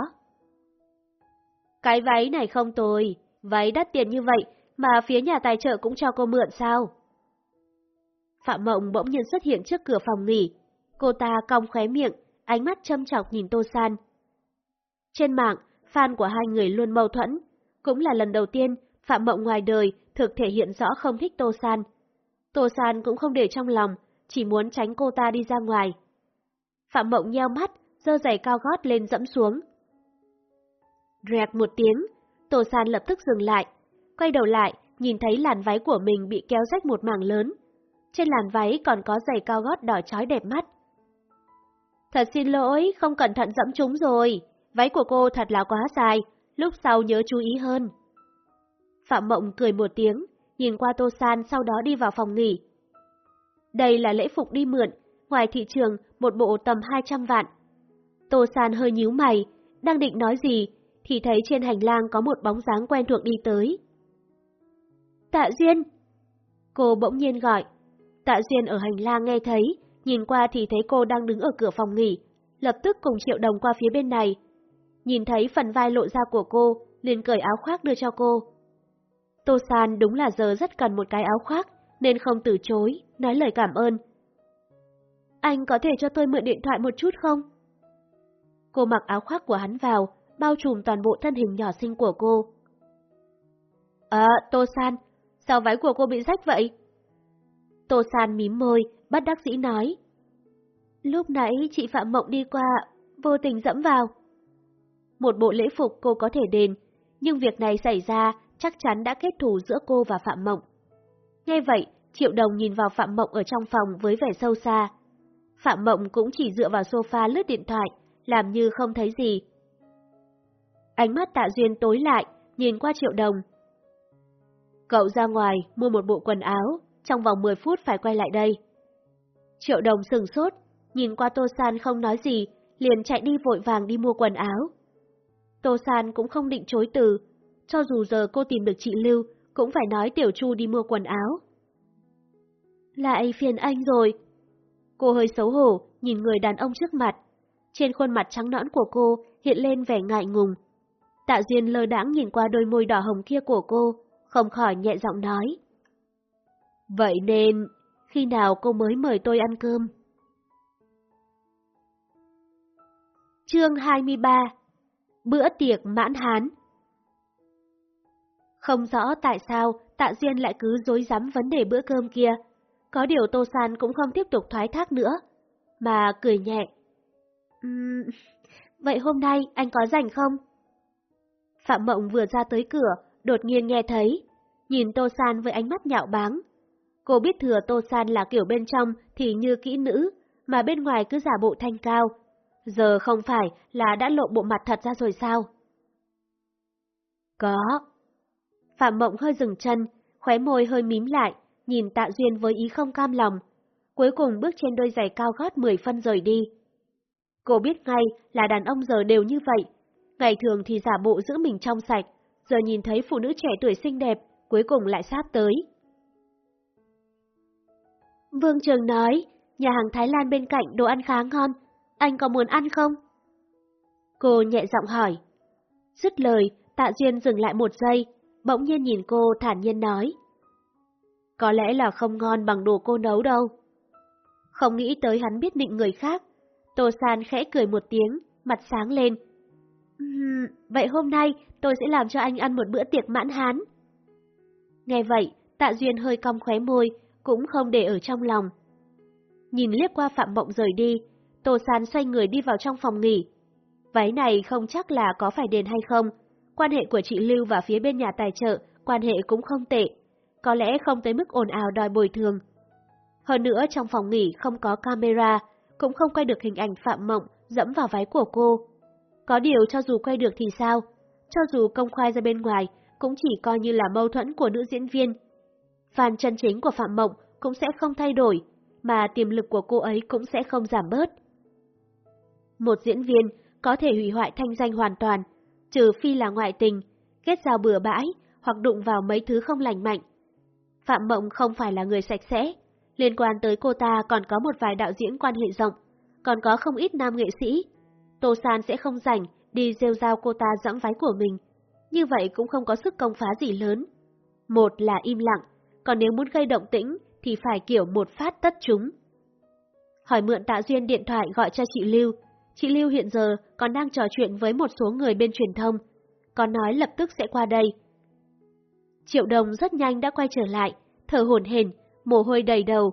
Cái váy này không tồi, váy đắt tiền như vậy mà phía nhà tài trợ cũng cho cô mượn sao? Phạm Mộng bỗng nhiên xuất hiện trước cửa phòng nghỉ. Cô ta cong khóe miệng, ánh mắt châm chọc nhìn Tô San. Trên mạng, fan của hai người luôn mâu thuẫn. Cũng là lần đầu tiên Phạm Mộng ngoài đời thực thể hiện rõ không thích Tô San. Tô San cũng không để trong lòng, chỉ muốn tránh cô ta đi ra ngoài. Phạm Mộng nheo mắt, dơ giày cao gót lên dẫm xuống. Rẹt một tiếng, Tô San lập tức dừng lại, quay đầu lại, nhìn thấy làn váy của mình bị kéo rách một mảng lớn. Trên làn váy còn có giày cao gót đỏ chói đẹp mắt. Thật xin lỗi, không cẩn thận dẫm chúng rồi. váy của cô thật là quá dài, lúc sau nhớ chú ý hơn. Phạm Mộng cười một tiếng, nhìn qua Tô San sau đó đi vào phòng nghỉ. Đây là lễ phục đi mượn, ngoài thị trường một bộ tầm 200 vạn. Tô San hơi nhíu mày, đang định nói gì, thì thấy trên hành lang có một bóng dáng quen thuộc đi tới. Tạ Duyên! Cô bỗng nhiên gọi. Tạ Duyên ở hành lang nghe thấy, nhìn qua thì thấy cô đang đứng ở cửa phòng nghỉ, lập tức cùng Triệu Đồng qua phía bên này. Nhìn thấy phần vai lộ ra của cô, liền cởi áo khoác đưa cho cô. Tô San đúng là giờ rất cần một cái áo khoác, nên không từ chối, nói lời cảm ơn. Anh có thể cho tôi mượn điện thoại một chút không? Cô mặc áo khoác của hắn vào, bao trùm toàn bộ thân hình nhỏ xinh của cô. À, Tô San, sao váy của cô bị rách vậy? Tô San mím môi, bắt đắc dĩ nói. Lúc nãy chị Phạm Mộng đi qua, vô tình dẫm vào. Một bộ lễ phục cô có thể đền, nhưng việc này xảy ra chắc chắn đã kết thù giữa cô và Phạm Mộng. Nghe vậy, Triệu Đồng nhìn vào Phạm Mộng ở trong phòng với vẻ sâu xa. Phạm Mộng cũng chỉ dựa vào sofa lướt điện thoại, làm như không thấy gì. Ánh mắt tạ duyên tối lại, nhìn qua Triệu Đồng. Cậu ra ngoài mua một bộ quần áo, trong vòng 10 phút phải quay lại đây. Triệu Đồng sừng sốt, nhìn qua Tô San không nói gì, liền chạy đi vội vàng đi mua quần áo. Tô San cũng không định chối từ, cho dù giờ cô tìm được chị Lưu, cũng phải nói Tiểu Chu đi mua quần áo. Lại phiền anh rồi. Cô hơi xấu hổ, nhìn người đàn ông trước mặt. Trên khuôn mặt trắng nõn của cô hiện lên vẻ ngại ngùng. Tạ Duyên lơ đãng nhìn qua đôi môi đỏ hồng kia của cô, không khỏi nhẹ giọng nói. Vậy nên, khi nào cô mới mời tôi ăn cơm? Chương 23 Bữa tiệc mãn hán Không rõ tại sao Tạ Duyên lại cứ dối rắm vấn đề bữa cơm kia. Có điều Tô San cũng không tiếp tục thoái thác nữa, mà cười nhẹ. Uhm, vậy hôm nay anh có rảnh không? Phạm Mộng vừa ra tới cửa, đột nhiên nghe thấy, nhìn Tô San với ánh mắt nhạo báng. Cô biết thừa Tô San là kiểu bên trong thì như kỹ nữ, mà bên ngoài cứ giả bộ thanh cao. Giờ không phải là đã lộ bộ mặt thật ra rồi sao? Có. Phạm Mộng hơi dừng chân, khóe môi hơi mím lại, nhìn Tạ Duyên với ý không cam lòng. Cuối cùng bước trên đôi giày cao gót 10 phân rời đi. Cô biết ngay là đàn ông giờ đều như vậy. Ngày thường thì giả bộ giữ mình trong sạch, giờ nhìn thấy phụ nữ trẻ tuổi xinh đẹp, cuối cùng lại sát tới. Vương Trường nói, nhà hàng Thái Lan bên cạnh đồ ăn khá ngon, anh có muốn ăn không? Cô nhẹ giọng hỏi. Dứt lời, Tạ Duyên dừng lại một giây, bỗng nhiên nhìn cô thản nhiên nói. Có lẽ là không ngon bằng đồ cô nấu đâu. Không nghĩ tới hắn biết định người khác. Tô San khẽ cười một tiếng, mặt sáng lên. Uhm, vậy hôm nay tôi sẽ làm cho anh ăn một bữa tiệc mãn hán. Nghe vậy, Tạ Duyên hơi cong khóe môi, cũng không để ở trong lòng. Nhìn liếc qua Phạm Mộng rời đi, Tô San xoay người đi vào trong phòng nghỉ. Váy này không chắc là có phải đền hay không, quan hệ của chị Lưu và phía bên nhà tài trợ, quan hệ cũng không tệ, có lẽ không tới mức ồn ào đòi bồi thường. Hơn nữa trong phòng nghỉ không có camera, cũng không quay được hình ảnh Phạm Mộng dẫm vào váy của cô. Có điều cho dù quay được thì sao, cho dù công khai ra bên ngoài, cũng chỉ coi như là mâu thuẫn của nữ diễn viên. Fan chân chính của Phạm Mộng cũng sẽ không thay đổi, mà tiềm lực của cô ấy cũng sẽ không giảm bớt. Một diễn viên có thể hủy hoại thanh danh hoàn toàn, trừ phi là ngoại tình, kết giao bừa bãi hoặc đụng vào mấy thứ không lành mạnh. Phạm Mộng không phải là người sạch sẽ, liên quan tới cô ta còn có một vài đạo diễn quan hệ rộng, còn có không ít nam nghệ sĩ. Tô San sẽ không rảnh đi rêu rao cô ta dẫm váy của mình, như vậy cũng không có sức công phá gì lớn. Một là im lặng, còn nếu muốn gây động tĩnh thì phải kiểu một phát tất chúng. Hỏi mượn Tạ Duyên điện thoại gọi cho chị Lưu, Chị Lưu hiện giờ còn đang trò chuyện với một số người bên truyền thông, còn nói lập tức sẽ qua đây. Triệu Đồng rất nhanh đã quay trở lại, thở hổn hển, mồ hôi đầy đầu.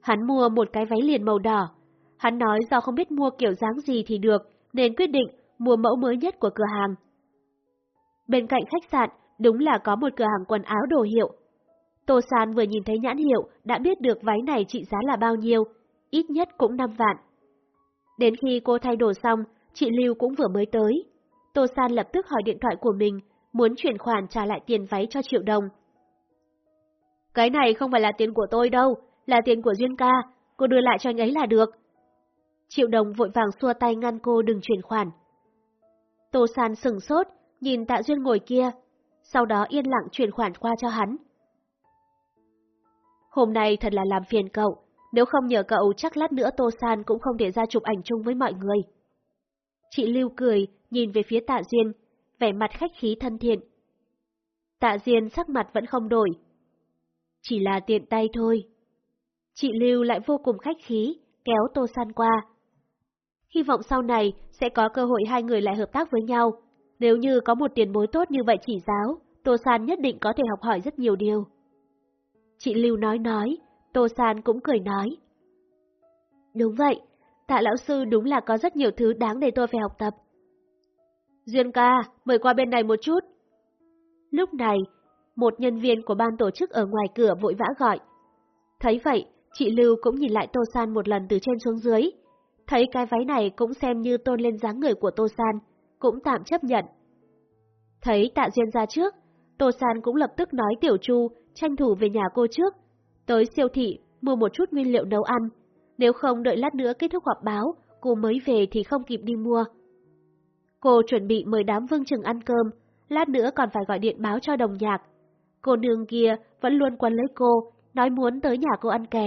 Hắn mua một cái váy liền màu đỏ. Hắn nói do không biết mua kiểu dáng gì thì được, nên quyết định mua mẫu mới nhất của cửa hàng. Bên cạnh khách sạn, đúng là có một cửa hàng quần áo đồ hiệu. Tô San vừa nhìn thấy nhãn hiệu đã biết được váy này trị giá là bao nhiêu, ít nhất cũng 5 vạn. Đến khi cô thay đồ xong, chị Lưu cũng vừa mới tới. Tô San lập tức hỏi điện thoại của mình, muốn chuyển khoản trả lại tiền váy cho Triệu Đồng. Cái này không phải là tiền của tôi đâu, là tiền của Duyên ca, cô đưa lại cho anh ấy là được. Triệu Đồng vội vàng xua tay ngăn cô đừng chuyển khoản. Tô San sừng sốt, nhìn Tạ Duyên ngồi kia, sau đó yên lặng chuyển khoản qua cho hắn. Hôm nay thật là làm phiền cậu, nếu không nhờ cậu chắc lát nữa Tô San cũng không để ra chụp ảnh chung với mọi người. Chị Lưu cười, nhìn về phía Tạ Duyên, vẻ mặt khách khí thân thiện. Tạ Duyên sắc mặt vẫn không đổi. Chỉ là tiện tay thôi. Chị Lưu lại vô cùng khách khí, kéo Tô San qua. Hy vọng sau này sẽ có cơ hội hai người lại hợp tác với nhau. Nếu như có một tiền bối tốt như vậy chỉ giáo, Tô San nhất định có thể học hỏi rất nhiều điều. Chị Lưu nói nói, Tô San cũng cười nói. Đúng vậy, tạ lão sư đúng là có rất nhiều thứ đáng để tôi phải học tập. Duyên ca, mời qua bên này một chút. Lúc này, một nhân viên của ban tổ chức ở ngoài cửa vội vã gọi. Thấy vậy, chị Lưu cũng nhìn lại Tô San một lần từ trên xuống dưới. Thấy cái váy này cũng xem như tôn lên dáng người của Tô San, cũng tạm chấp nhận. Thấy tạ duyên ra trước, Tô San cũng lập tức nói Tiểu Chu tranh thủ về nhà cô trước, tới siêu thị mua một chút nguyên liệu nấu ăn. Nếu không đợi lát nữa kết thúc họp báo, cô mới về thì không kịp đi mua. Cô chuẩn bị mời đám vương trừng ăn cơm, lát nữa còn phải gọi điện báo cho đồng nhạc. Cô nương kia vẫn luôn quấn lấy cô, nói muốn tới nhà cô ăn ké.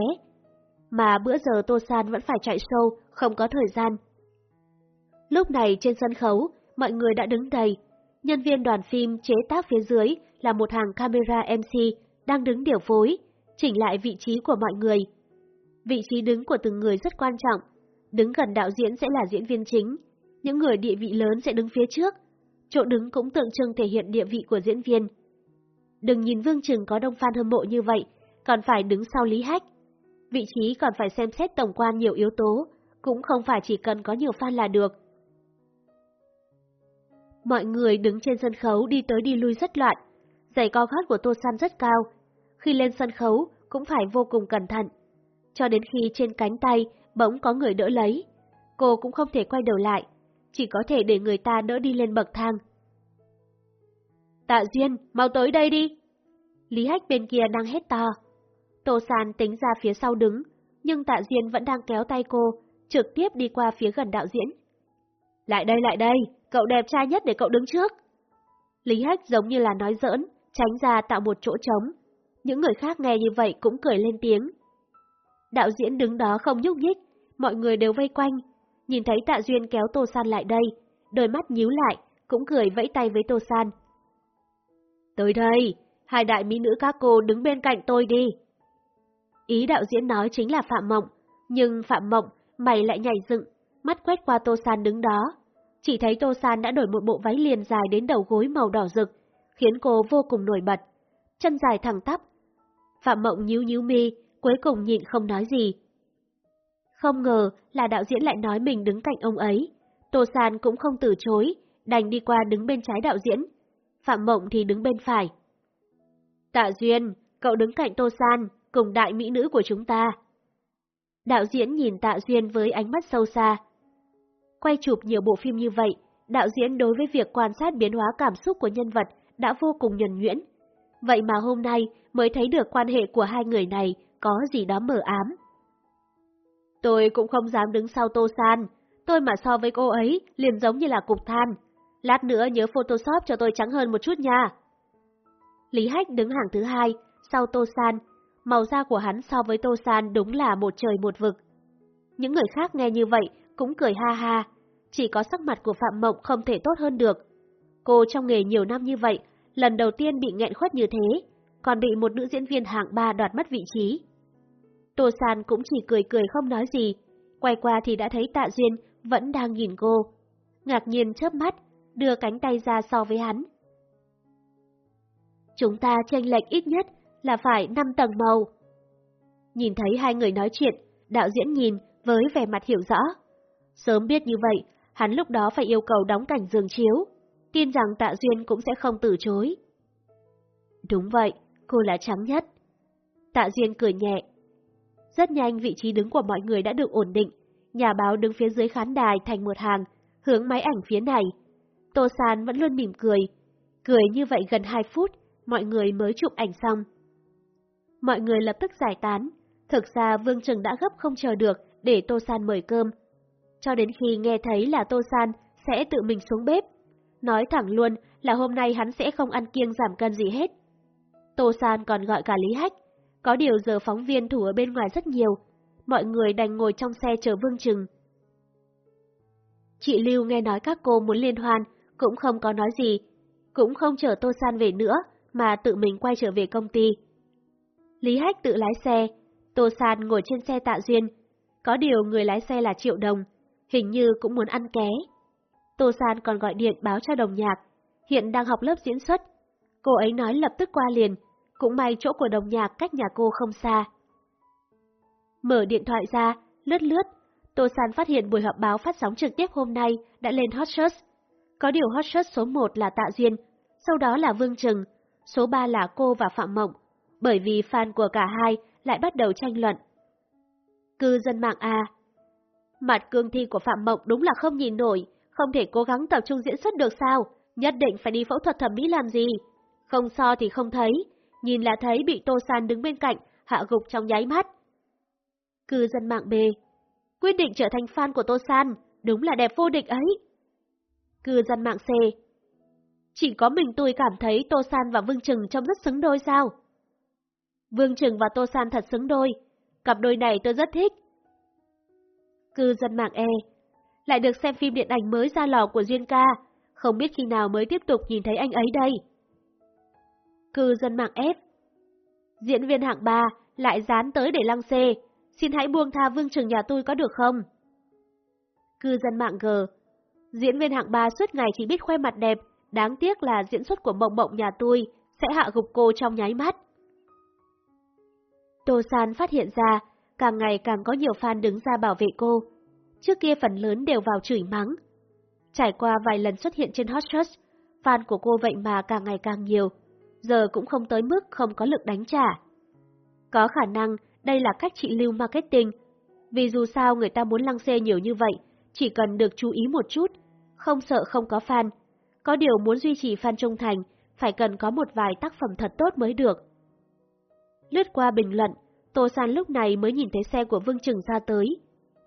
Mà bữa giờ Tô San vẫn phải chạy show, không có thời gian. Lúc này trên sân khấu, mọi người đã đứng đầy. Nhân viên đoàn phim chế tác phía dưới là một hàng camera MC đang đứng điều phối, chỉnh lại vị trí của mọi người. Vị trí đứng của từng người rất quan trọng. Đứng gần đạo diễn sẽ là diễn viên chính, những người địa vị lớn sẽ đứng phía trước. Chỗ đứng cũng tượng trưng thể hiện địa vị của diễn viên. Đừng nhìn Vương Trừng có đông fan hâm mộ như vậy, còn phải đứng sau Lý Hách. Vị trí còn phải xem xét tổng quan nhiều yếu tố, cũng không phải chỉ cần có nhiều fan là được. Mọi người đứng trên sân khấu đi tới đi lui rất loạn. Giày co gót của Tô San rất cao. Khi lên sân khấu cũng phải vô cùng cẩn thận. Cho đến khi trên cánh tay bỗng có người đỡ lấy. Cô cũng không thể quay đầu lại, chỉ có thể để người ta đỡ đi lên bậc thang. Tạ Duyên, mau tới đây đi! Lý Hách bên kia đang hét to. Tô San tính ra phía sau đứng, nhưng Tạ Duyên vẫn đang kéo tay cô, trực tiếp đi qua phía gần đạo diễn. Lại đây, lại đây, cậu đẹp trai nhất để cậu đứng trước. Lý Hách giống như là nói giỡn, tránh ra tạo một chỗ trống. Những người khác nghe như vậy cũng cười lên tiếng. Đạo diễn đứng đó không nhúc nhích, mọi người đều vây quanh, Nhìn thấy Tạ Duyên kéo Tô San lại đây, đôi mắt nhíu lại, cũng cười vẫy tay với Tô San. Tới đây, hai đại mỹ nữ các cô đứng bên cạnh tôi đi. Ý đạo diễn nói chính là Phạm Mộng, nhưng Phạm Mộng mày lại nhảy dựng, mắt quét qua Tô San đứng đó. Chỉ thấy Tô San đã đổi một bộ váy liền dài đến đầu gối màu đỏ rực, khiến cô vô cùng nổi bật. Chân dài thẳng tắp. Phạm Mộng nhíu nhíu mi, cuối cùng nhịn không nói gì, không ngờ là đạo diễn lại nói mình đứng cạnh ông ấy. Tô San cũng không từ chối, đành đi qua đứng bên trái đạo diễn. Phạm Mộng thì đứng bên phải. Tạ Duyên, cậu đứng cạnh Tô San, cùng đại mỹ nữ của chúng ta. Đạo diễn nhìn Tạ Duyên với ánh mắt sâu xa. Quay chụp nhiều bộ phim như vậy, đạo diễn đối với việc quan sát biến hóa cảm xúc của nhân vật đã vô cùng nhuần nhuyễn. Vậy mà hôm nay mới thấy được quan hệ của hai người này có gì đó mờ ám. Tôi cũng không dám đứng sau Tô San, tôi mà so với cô ấy liền giống như là cục than. Lát nữa nhớ Photoshop cho tôi trắng hơn một chút nha. Lý Hách đứng hàng thứ hai, sau Tô San. Màu da của hắn so với Tô San đúng là một trời một vực. Những người khác nghe như vậy cũng cười ha ha, chỉ có sắc mặt của Phạm Mộng không thể tốt hơn được. Cô trong nghề nhiều năm như vậy, lần đầu tiên bị nghẹn khuất như thế, còn bị một nữ diễn viên hạng ba đoạt mất vị trí. Tô San cũng chỉ cười cười không nói gì, quay qua thì đã thấy Tạ Duyên vẫn đang nhìn cô. Ngạc nhiên chớp mắt, đưa cánh tay ra so với hắn. Chúng ta tranh lệch ít nhất là phải 5 tầng màu. Nhìn thấy hai người nói chuyện, đạo diễn nhìn với vẻ mặt hiểu rõ. Sớm biết như vậy, hắn lúc đó phải yêu cầu đóng cảnh giường chiếu, tin rằng Tạ Duyên cũng sẽ không từ chối. Đúng vậy, cô là trắng nhất. Tạ Duyên cười nhẹ, rất nhanh vị trí đứng của mọi người đã được ổn định, nhà báo đứng phía dưới khán đài thành một hàng, hướng máy ảnh phía này. Tô San vẫn luôn mỉm cười. Cười như vậy gần 2 phút, mọi người mới chụp ảnh xong. Mọi người lập tức giải tán. Thực ra Vương Trừng đã gấp không chờ được để Tô San mời cơm. Cho đến khi nghe thấy là Tô San sẽ tự mình xuống bếp. Nói thẳng luôn là hôm nay hắn sẽ không ăn kiêng giảm cân gì hết. Tô San còn gọi cả Lý Hách. Có điều giờ phóng viên thủ ở bên ngoài rất nhiều. Mọi người đành ngồi trong xe chờ Vương Trừng. Chị Lưu nghe nói các cô muốn liên hoan, cũng không có nói gì. Cũng không chở Tô San về nữa, mà tự mình quay trở về công ty. Lý Hách tự lái xe, Tô San ngồi trên xe tạ duyên. Có điều người lái xe là Triệu Đồng, hình như cũng muốn ăn ké. Tô San còn gọi điện báo cho đồng nhạc, hiện đang học lớp diễn xuất. Cô ấy nói lập tức qua liền, cũng may chỗ của đồng nhạc cách nhà cô không xa. Mở điện thoại ra, lướt lướt, Tô San phát hiện buổi họp báo phát sóng trực tiếp hôm nay đã lên hot search. Có điều hot search số 1 là Tạ Duyên, sau đó là Vương Trừng, số 3 là cô và Phạm Mộng, bởi vì fan của cả hai lại bắt đầu tranh luận. Cư dân mạng A Mặt cương thi của Phạm Mộng đúng là không nhìn nổi, không thể cố gắng tập trung diễn xuất được sao, nhất định phải đi phẫu thuật thẩm mỹ làm gì. Không so thì không thấy, nhìn là thấy bị Tô San đứng bên cạnh, hạ gục trong nháy mắt. Cư dân mạng B Quyết định trở thành fan của Tô San, đúng là đẹp vô địch ấy. Cư dân mạng C Chỉ có mình tôi cảm thấy Tô San và Vương Trừng trông rất xứng đôi sao? Vương Trừng và Tô San thật xứng đôi, cặp đôi này tôi rất thích. Cư dân mạng E Lại được xem phim điện ảnh mới ra lò của Duyên ca, không biết khi nào mới tiếp tục nhìn thấy anh ấy đây. Cư dân mạng F Diễn viên hạng 3 lại dán tới để lăng xê, xin hãy buông tha Vương Trừng nhà tôi có được không? Cư dân mạng G Diễn viên hạng 3 suốt ngày chỉ biết khoe mặt đẹp, đáng tiếc là diễn xuất của mộng mộng nhà tôi sẽ hạ gục cô trong nháy mắt. Tô San phát hiện ra, càng ngày càng có nhiều fan đứng ra bảo vệ cô. Trước kia phần lớn đều vào chửi mắng. Trải qua vài lần xuất hiện trên Hot Search, fan của cô vậy mà càng ngày càng nhiều, giờ cũng không tới mức không có lực đánh trả. Có khả năng đây là cách chị lưu marketing, vì dù sao người ta muốn lăng xê nhiều như vậy, chỉ cần được chú ý một chút, không sợ không có fan. Có điều muốn duy trì fan trung thành, phải cần có một vài tác phẩm thật tốt mới được. Lướt qua bình luận, Tô San lúc này mới nhìn thấy xe của Vương Trừng ra tới.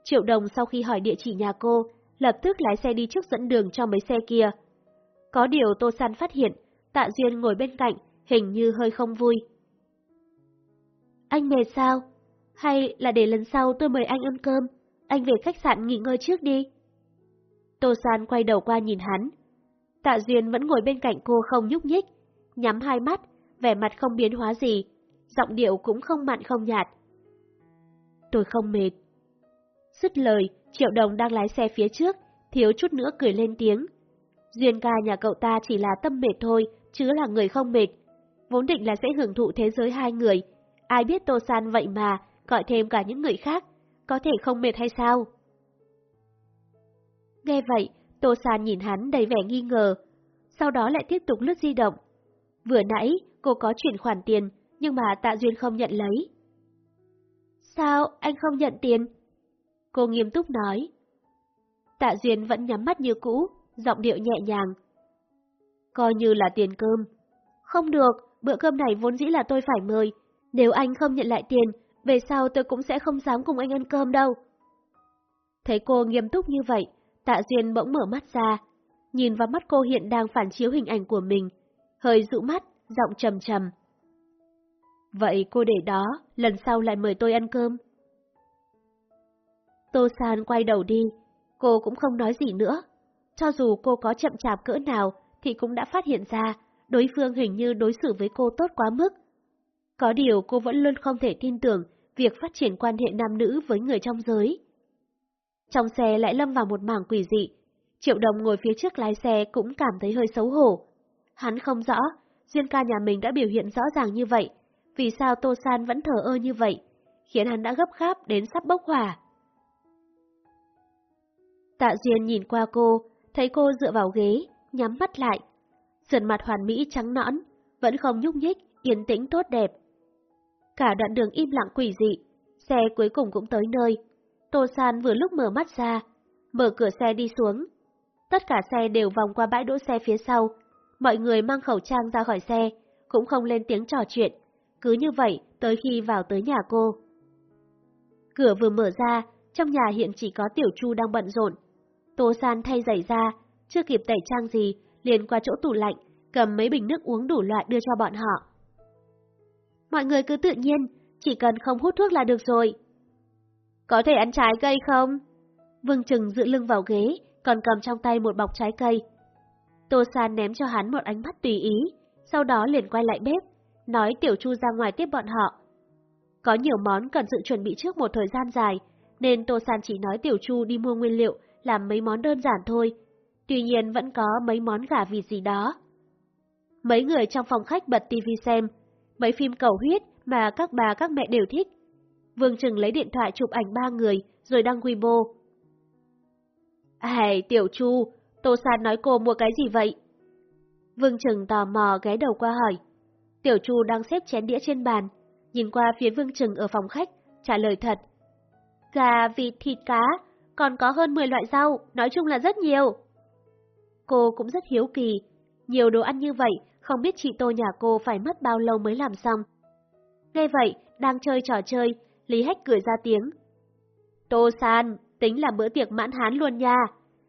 Triệu Đồng sau khi hỏi địa chỉ nhà cô, lập tức lái xe đi trước dẫn đường cho mấy xe kia. Có điều Tô San phát hiện, Tạ Duyên ngồi bên cạnh, hình như hơi không vui. Anh mệt sao? Hay là để lần sau tôi mời anh ăn cơm? Anh về khách sạn nghỉ ngơi trước đi. Tô San quay đầu qua nhìn hắn. Tạ Duyên vẫn ngồi bên cạnh cô không nhúc nhích, nhắm hai mắt, vẻ mặt không biến hóa gì, giọng điệu cũng không mặn không nhạt. Tôi không mệt. Dứt lời, Triệu Đồng đang lái xe phía trước, thiếu chút nữa cười lên tiếng. Duyên ca nhà cậu ta chỉ là tâm mệt thôi, chứ là người không mệt. Vốn định là sẽ hưởng thụ thế giới hai người. Ai biết Tô San vậy mà, gọi thêm cả những người khác, có thể không mệt hay sao? Nghe vậy, Tô San nhìn hắn đầy vẻ nghi ngờ, sau đó lại tiếp tục lướt di động. Vừa nãy, cô có chuyển khoản tiền, nhưng mà Tạ Duyên không nhận lấy. Sao anh không nhận tiền? Cô nghiêm túc nói. Tạ Duyên vẫn nhắm mắt như cũ, giọng điệu nhẹ nhàng. Coi như là tiền cơm. Không được, bữa cơm này vốn dĩ là tôi phải mời. Nếu anh không nhận lại tiền, về sau tôi cũng sẽ không dám cùng anh ăn cơm đâu. Thấy cô nghiêm túc như vậy, Tạ Duyên bỗng mở mắt ra, nhìn vào mắt cô hiện đang phản chiếu hình ảnh của mình, hơi dụ mắt, giọng trầm trầm. Vậy cô để đó, lần sau lại mời tôi ăn cơm. Tô San quay đầu đi, cô cũng không nói gì nữa. Cho dù cô có chậm chạp cỡ nào, thì cũng đã phát hiện ra đối phương hình như đối xử với cô tốt quá mức. Có điều cô vẫn luôn không thể tin tưởng việc phát triển quan hệ nam nữ với người trong giới. Trong xe lại lâm vào một mảng quỷ dị. Triệu đồng ngồi phía trước lái xe cũng cảm thấy hơi xấu hổ. Hắn không rõ, Duyên ca nhà mình đã biểu hiện rõ ràng như vậy, vì sao Tô San vẫn thờ ơ như vậy, khiến hắn đã gấp gáp đến sắp bốc hỏa. Tạ Duyên nhìn qua cô, thấy cô dựa vào ghế, nhắm mắt lại. Sườn mặt hoàn mỹ trắng nõn, vẫn không nhúc nhích, yên tĩnh tốt đẹp. Cả đoạn đường im lặng quỷ dị, xe cuối cùng cũng tới nơi. Tô San vừa lúc mở mắt ra, mở cửa xe đi xuống. Tất cả xe đều vòng qua bãi đỗ xe phía sau. Mọi người mang khẩu trang ra khỏi xe, cũng không lên tiếng trò chuyện. Cứ như vậy tới khi vào tới nhà cô. Cửa vừa mở ra, trong nhà hiện chỉ có Tiểu Chu đang bận rộn. Tô San thay giày ra, chưa kịp tẩy trang gì, liền qua chỗ tủ lạnh, cầm mấy bình nước uống đủ loại đưa cho bọn họ. Mọi người cứ tự nhiên, chỉ cần không hút thuốc là được rồi. Có thể ăn trái cây không? Vương Trừng dựa lưng vào ghế, còn cầm trong tay một bọc trái cây. Tô San ném cho hắn một ánh mắt tùy ý, sau đó liền quay lại bếp, nói Tiểu Chu ra ngoài tiếp bọn họ. Có nhiều món cần sự chuẩn bị trước một thời gian dài, nên Tô San chỉ nói Tiểu Chu đi mua nguyên liệu, làm mấy món đơn giản thôi. Tuy nhiên vẫn có mấy món gà vịt gì đó. Mấy người trong phòng khách bật tivi xem, mấy phim cầu huyết mà các bà các mẹ đều thích. Vương Trừng lấy điện thoại chụp ảnh ba người, rồi đăng Weibo. Hề, Tiểu Chu, Tô San nói cô mua cái gì vậy? Vương Trừng tò mò ghé đầu qua hỏi. Tiểu Chu đang xếp chén đĩa trên bàn, nhìn qua phía Vương Trừng ở phòng khách, trả lời thật. Gà, vịt, thịt cá, còn có hơn 10 loại rau, nói chung là rất nhiều. Cô cũng rất hiếu kỳ, nhiều đồ ăn như vậy, không biết chị Tô nhà cô phải mất bao lâu mới làm xong. Nghe vậy, đang chơi trò chơi, Lý Hách cười ra tiếng. Tô San, tính là bữa tiệc mãn hán luôn nha.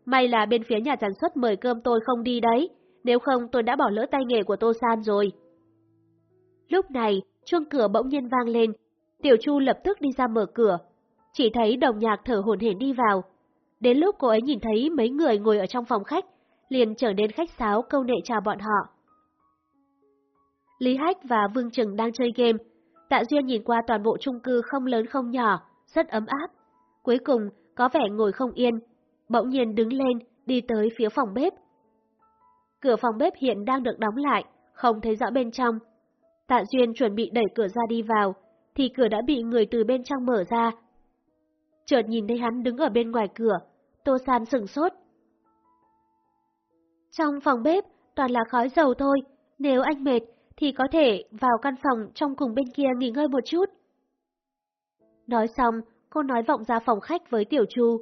May là bên phía nhà sản xuất mời cơm tôi không đi đấy, nếu không tôi đã bỏ lỡ tay nghề của Tô San rồi. Lúc này, chuông cửa bỗng nhiên vang lên, Tiểu Chu lập tức đi ra mở cửa. Chỉ thấy đồng nhạc thở hổn hển đi vào. Đến lúc cô ấy nhìn thấy mấy người ngồi ở trong phòng khách, liền trở nên khách sáo câu nệ chào bọn họ. Lý Hách và Vương Trừng đang chơi game. Tạ Duyên nhìn qua toàn bộ chung cư không lớn không nhỏ, rất ấm áp. Cuối cùng, có vẻ ngồi không yên, bỗng nhiên đứng lên, đi tới phía phòng bếp. Cửa phòng bếp hiện đang được đóng lại, không thấy rõ bên trong. Tạ Duyên chuẩn bị đẩy cửa ra đi vào, thì cửa đã bị người từ bên trong mở ra. Chợt nhìn thấy hắn đứng ở bên ngoài cửa, Tô San sừng sốt. Trong phòng bếp toàn là khói dầu thôi, nếu anh mệt thì có thể vào căn phòng trong cùng bên kia nghỉ ngơi một chút. Nói xong, cô nói vọng ra phòng khách với Tiểu Chu.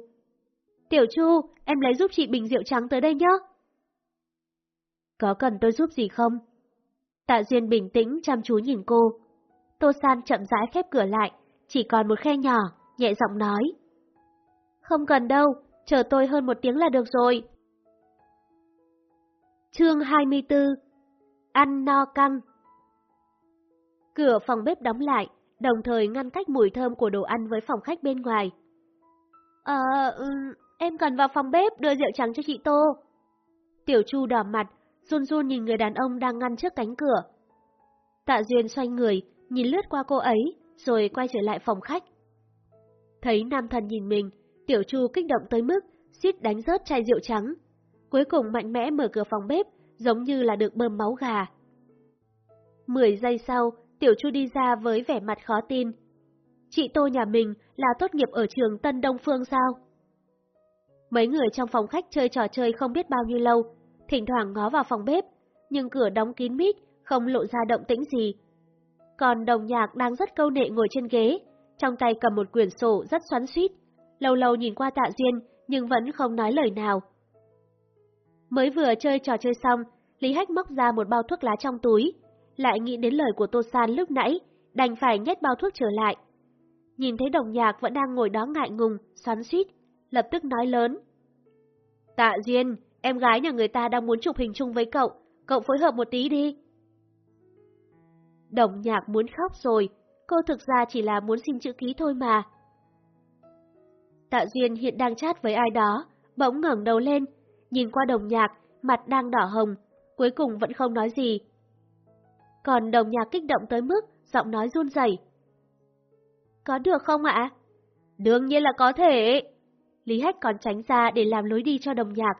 Tiểu Chu, em lấy giúp chị bình rượu trắng tới đây nhé. Có cần tôi giúp gì không? Tạ Duyên bình tĩnh chăm chú nhìn cô. Tô San chậm rãi khép cửa lại, chỉ còn một khe nhỏ, nhẹ giọng nói. Không cần đâu, chờ tôi hơn một tiếng là được rồi. Chương 24 Ăn no căng Cửa phòng bếp đóng lại, đồng thời ngăn cách mùi thơm của đồ ăn với phòng khách bên ngoài. Ờ, em cần vào phòng bếp đưa rượu trắng cho chị Tô. Tiểu Chu đỏ mặt, run run nhìn người đàn ông đang ngăn trước cánh cửa. Tạ Duyên xoay người, nhìn lướt qua cô ấy, rồi quay trở lại phòng khách. Thấy nam thần nhìn mình, Tiểu Chu kích động tới mức suýt đánh rớt chai rượu trắng. Cuối cùng mạnh mẽ mở cửa phòng bếp, giống như là được bơm máu gà. Mười giây sau, Tiểu Chu đi ra với vẻ mặt khó tin. Chị Tô nhà mình là tốt nghiệp ở trường Tân Đông Phương sao? Mấy người trong phòng khách chơi trò chơi không biết bao nhiêu lâu, thỉnh thoảng ngó vào phòng bếp, nhưng cửa đóng kín mít, không lộ ra động tĩnh gì. Còn đồng nhạc đang rất câu nệ ngồi trên ghế, trong tay cầm một quyển sổ rất xoắn suýt, lâu lâu nhìn qua tạ duyên nhưng vẫn không nói lời nào. Mới vừa chơi trò chơi xong, Lý Hách móc ra một bao thuốc lá trong túi, lại nghĩ đến lời của Tô San lúc nãy, đành phải nhét bao thuốc trở lại. Nhìn thấy đồng nhạc vẫn đang ngồi đó ngại ngùng, xoắn suýt, lập tức nói lớn. Tạ Duyên, em gái nhà người ta đang muốn chụp hình chung với cậu, cậu phối hợp một tí đi. Đồng nhạc muốn khóc rồi, cô thực ra chỉ là muốn xin chữ ký thôi mà. Tạ Duyên hiện đang chat với ai đó, bỗng ngẩng đầu lên, nhìn qua đồng nhạc, mặt đang đỏ hồng, cuối cùng vẫn không nói gì. Còn đồng nhạc kích động tới mức, giọng nói run rẩy. Có được không ạ? Đương nhiên là có thể. Lý Hách còn tránh ra để làm lối đi cho đồng nhạc.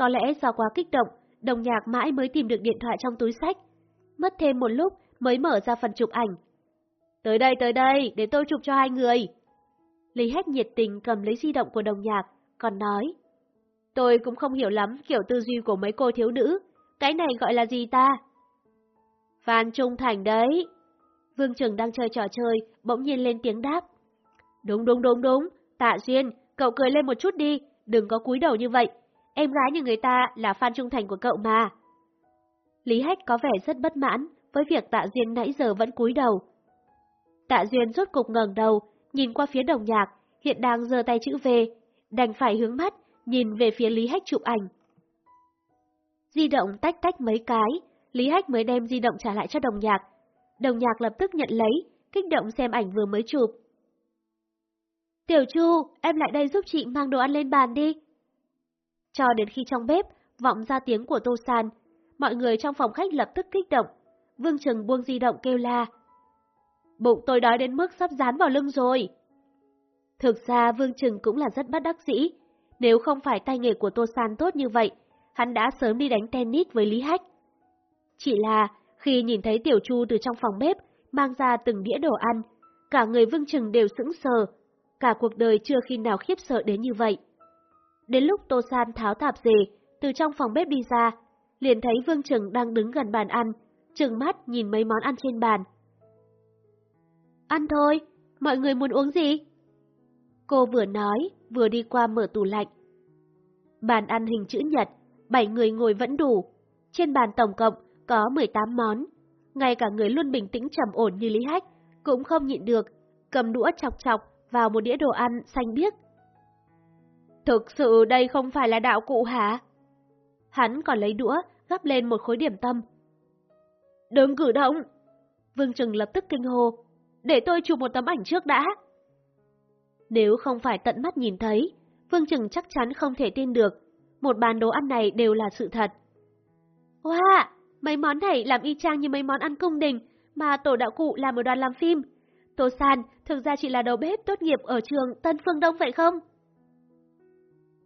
Có lẽ do quá kích động, đồng nhạc mãi mới tìm được điện thoại trong túi sách. Mất thêm một lúc mới mở ra phần chụp ảnh. Tới đây, tới đây, để tôi chụp cho hai người. Lý Hách nhiệt tình cầm lấy di động của đồng nhạc, còn nói. Tôi cũng không hiểu lắm kiểu tư duy của mấy cô thiếu nữ. Cái này gọi là gì ta? Phan Trung Thành đấy. Vương Trường đang chơi trò chơi, bỗng nhiên lên tiếng đáp. Đúng đúng đúng đúng, Tạ Duyên, cậu cười lên một chút đi, đừng có cúi đầu như vậy em gái như người ta là fan trung thành của cậu mà. Lý Hách có vẻ rất bất mãn với việc Tạ Duyên nãy giờ vẫn cúi đầu. Tạ Duyên rốt cục ngẩng đầu, nhìn qua phía đồng nhạc, hiện đang giơ tay chữ V, đành phải hướng mắt, nhìn về phía Lý Hách chụp ảnh. Di động tách tách mấy cái, Lý Hách mới đem di động trả lại cho đồng nhạc. Đồng nhạc lập tức nhận lấy, kích động xem ảnh vừa mới chụp. Tiểu Chu, em lại đây giúp chị mang đồ ăn lên bàn đi. Cho đến khi trong bếp, vọng ra tiếng của Tô San, mọi người trong phòng khách lập tức kích động. Vương Trừng buông di động kêu la. Bụng tôi đói đến mức sắp dán vào lưng rồi. Thực ra Vương Trừng cũng là rất bất đắc dĩ. Nếu không phải tay nghề của Tô San tốt như vậy, hắn đã sớm đi đánh tennis với Lý Hách. Chỉ là, khi nhìn thấy Tiểu Chu từ trong phòng bếp, mang ra từng đĩa đồ ăn, cả người Vương Trừng đều sững sờ, cả cuộc đời chưa khi nào khiếp sợ đến như vậy. Đến lúc Tô San tháo tạp dề, từ trong phòng bếp đi ra, liền thấy Vương Trừng đang đứng gần bàn ăn, trừng mắt nhìn mấy món ăn trên bàn. Ăn thôi, mọi người muốn uống gì? Cô vừa nói, vừa đi qua mở tủ lạnh. Bàn ăn hình chữ nhật, bảy người ngồi vẫn đủ. Trên bàn tổng cộng có 18 món. Ngay cả người luôn bình tĩnh trầm ổn như Lý Hách cũng không nhịn được, cầm đũa chọc chọc vào một đĩa đồ ăn xanh biếc. Thực sự đây không phải là đạo cụ hả? Hắn còn lấy đũa, gắp lên một khối điểm tâm. Đừng cử động! Vương Trừng lập tức kinh hô. Để tôi chụp một tấm ảnh trước đã. Nếu không phải tận mắt nhìn thấy, Vương Trừng chắc chắn không thể tin được. Một bàn đồ ăn này đều là sự thật. Wow! Mấy món này làm y chang như mấy món ăn cung đình mà tổ đạo cụ làm ở đoàn làm phim. Tô San thực ra chỉ là đầu bếp tốt nghiệp ở trường Tân Phương Đông vậy không?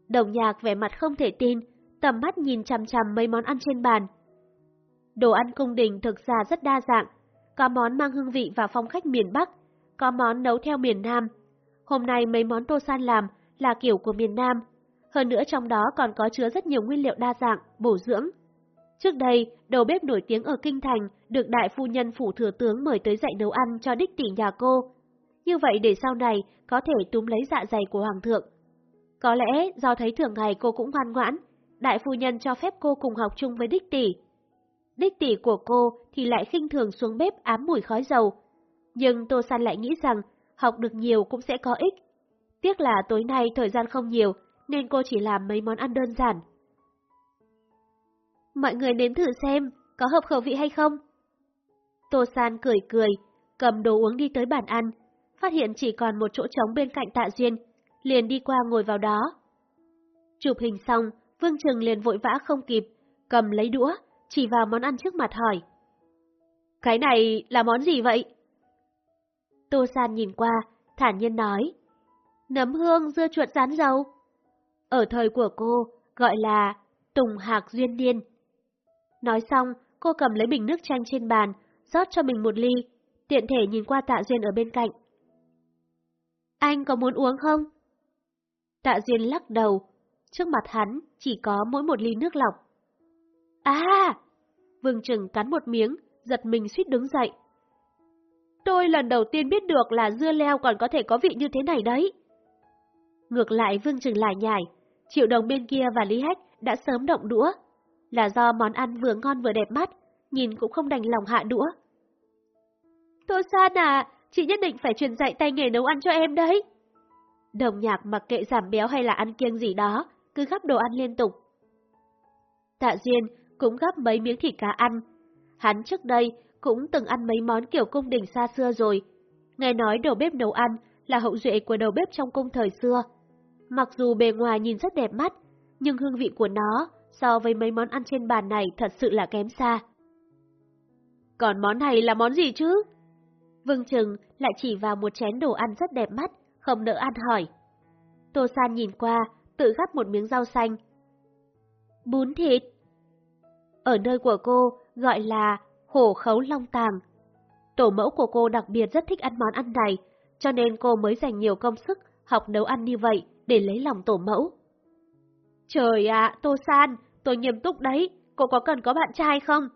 Đồng nhạc vẻ mặt không thể tin, tầm mắt nhìn chằm chằm mấy món ăn trên bàn. Đồ ăn cung đình thực ra rất đa dạng, có món mang hương vị và phong cách miền Bắc, có món nấu theo miền Nam. Hôm nay mấy món Tô San làm là kiểu của miền Nam, hơn nữa trong đó còn có chứa rất nhiều nguyên liệu đa dạng, bổ dưỡng. Trước đây, đầu bếp nổi tiếng ở Kinh Thành được đại phu nhân phủ thừa tướng mời tới dạy nấu ăn cho đích tỷ nhà cô. Như vậy để sau này có thể túm lấy dạ dày của Hoàng thượng. Có lẽ do thấy thường ngày cô cũng ngoan ngoãn, đại phu nhân cho phép cô cùng học chung với đích tỷ. Đích tỷ của cô thì lại khinh thường xuống bếp ám mùi khói dầu. Nhưng Tô San lại nghĩ rằng học được nhiều cũng sẽ có ích. Tiếc là tối nay thời gian không nhiều nên cô chỉ làm mấy món ăn đơn giản. Mọi người nếm thử xem, có hợp khẩu vị hay không? Tô San cười cười, cầm đồ uống đi tới bàn ăn, phát hiện chỉ còn một chỗ trống bên cạnh tạ duyên, liền đi qua ngồi vào đó. Chụp hình xong, Vương Trừng liền vội vã không kịp, cầm lấy đũa, chỉ vào món ăn trước mặt hỏi. Cái này là món gì vậy? Tô San nhìn qua, thản nhiên nói. Nấm hương dưa chuột rán dầu. Ở thời của cô, gọi là Tùng Hạc Duyên Niên. Nói xong, cô cầm lấy bình nước chanh trên bàn, rót cho mình một ly, tiện thể nhìn qua Tạ Duyên ở bên cạnh. Anh có muốn uống không? Tạ Duyên lắc đầu, trước mặt hắn chỉ có mỗi một ly nước lọc. À! Vương Trừng cắn một miếng, giật mình suýt đứng dậy. Tôi lần đầu tiên biết được là dưa leo còn có thể có vị như thế này đấy. Ngược lại Vương Trừng lại nhảy, triệu đồng bên kia và Lý Hách đã sớm động đũa. Là do món ăn vừa ngon vừa đẹp mắt, nhìn cũng không đành lòng hạ đũa. Tô San à, chị nhất định phải truyền dạy tay nghề nấu ăn cho em đấy. Đồng nhạc mặc kệ giảm béo hay là ăn kiêng gì đó, cứ gắp đồ ăn liên tục. Tạ Duyên cũng gắp mấy miếng thịt cá ăn. Hắn trước đây cũng từng ăn mấy món kiểu cung đình xa xưa rồi. Nghe nói đầu bếp nấu ăn là hậu duệ của đầu bếp trong cung thời xưa. Mặc dù bề ngoài nhìn rất đẹp mắt, nhưng hương vị của nó so với mấy món ăn trên bàn này thật sự là kém xa. Còn món này là món gì chứ? Vương Trừng lại chỉ vào một chén đồ ăn rất đẹp mắt, không nỡ ăn hỏi. Tô San nhìn qua, tự gắp một miếng rau xanh. Bún thịt. Ở nơi của cô gọi là hổ khấu long tàng. Tổ mẫu của cô đặc biệt rất thích ăn món ăn này, cho nên cô mới dành nhiều công sức học nấu ăn như vậy để lấy lòng tổ mẫu. Trời ạ, Tô San, tôi nghiêm túc đấy, cô có cần có bạn trai không?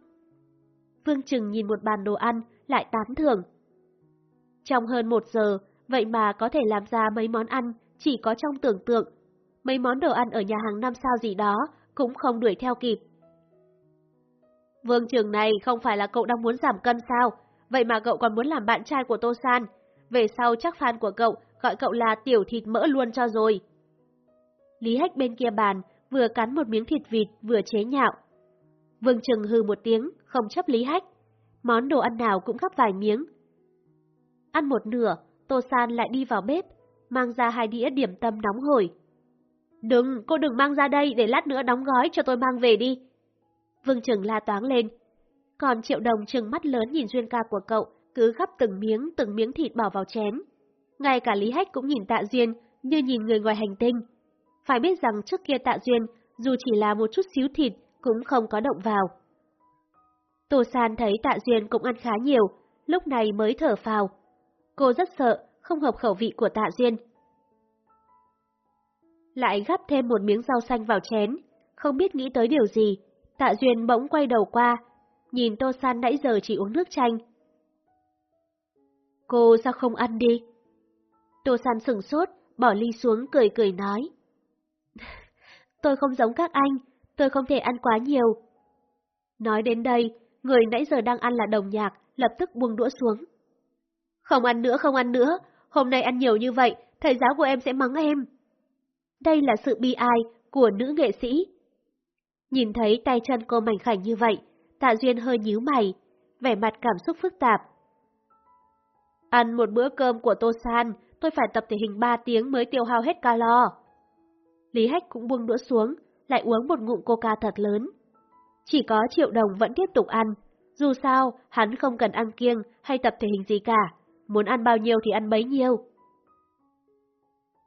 Vương Trừng nhìn một bàn đồ ăn, lại tán thưởng. Trong hơn một giờ, vậy mà có thể làm ra mấy món ăn chỉ có trong tưởng tượng. mấy món đồ ăn ở nhà hàng năm sao gì đó cũng không đuổi theo kịp. Vương Trường này không phải là cậu đang muốn giảm cân sao? Vậy mà cậu còn muốn làm bạn trai của Tô San. Về sau chắc fan của cậu gọi cậu là tiểu thịt mỡ luôn cho rồi. Lý Hách bên kia bàn vừa cắn một miếng thịt vịt vừa chế nhạo. Vương Trừng hừ một tiếng, không chấp Lý Hách. Món đồ ăn nào cũng gắp vài miếng. Ăn một nửa, Tô San lại đi vào bếp, mang ra hai đĩa điểm tâm nóng hổi. Đừng, cô đừng mang ra đây để lát nữa đóng gói cho tôi mang về đi. Vương Trừng la toáng lên. Còn Triệu Đồng trừng mắt lớn nhìn Duyên ca của cậu, cứ gắp từng miếng từng miếng thịt bỏ vào chén. Ngay cả Lý Hách cũng nhìn Tạ Duyên như nhìn người ngoài hành tinh. Phải biết rằng trước kia Tạ Duyên, dù chỉ là một chút xíu thịt, cũng không có động vào. Tô San thấy Tạ Duyên cũng ăn khá nhiều, lúc này mới thở phào. Cô rất sợ, không hợp khẩu vị của Tạ Duyên. Lại gắp thêm một miếng rau xanh vào chén, không biết nghĩ tới điều gì, Tạ Duyên bỗng quay đầu qua, nhìn Tô San nãy giờ chỉ uống nước chanh. Cô sao không ăn đi? Tô San sửng sốt, bỏ ly xuống cười cười nói. tôi không giống các anh, tôi không thể ăn quá nhiều. Nói đến đây, người nãy giờ đang ăn là đồng nhạc, lập tức buông đũa xuống. Không ăn nữa, không ăn nữa, hôm nay ăn nhiều như vậy, thầy giáo của em sẽ mắng em. Đây là sự bi ai của nữ nghệ sĩ. Nhìn thấy tay chân cô mảnh khảnh như vậy, Tạ Duyên hơi nhíu mày, vẻ mặt cảm xúc phức tạp. Ăn một bữa cơm của Tô San, tôi phải tập thể hình 3 tiếng mới tiêu hao hết calo. Lý Hách cũng buông đũa xuống, lại uống một ngụm coca thật lớn. Chỉ có triệu đồng vẫn tiếp tục ăn, dù sao, hắn không cần ăn kiêng hay tập thể hình gì cả, muốn ăn bao nhiêu thì ăn bấy nhiêu.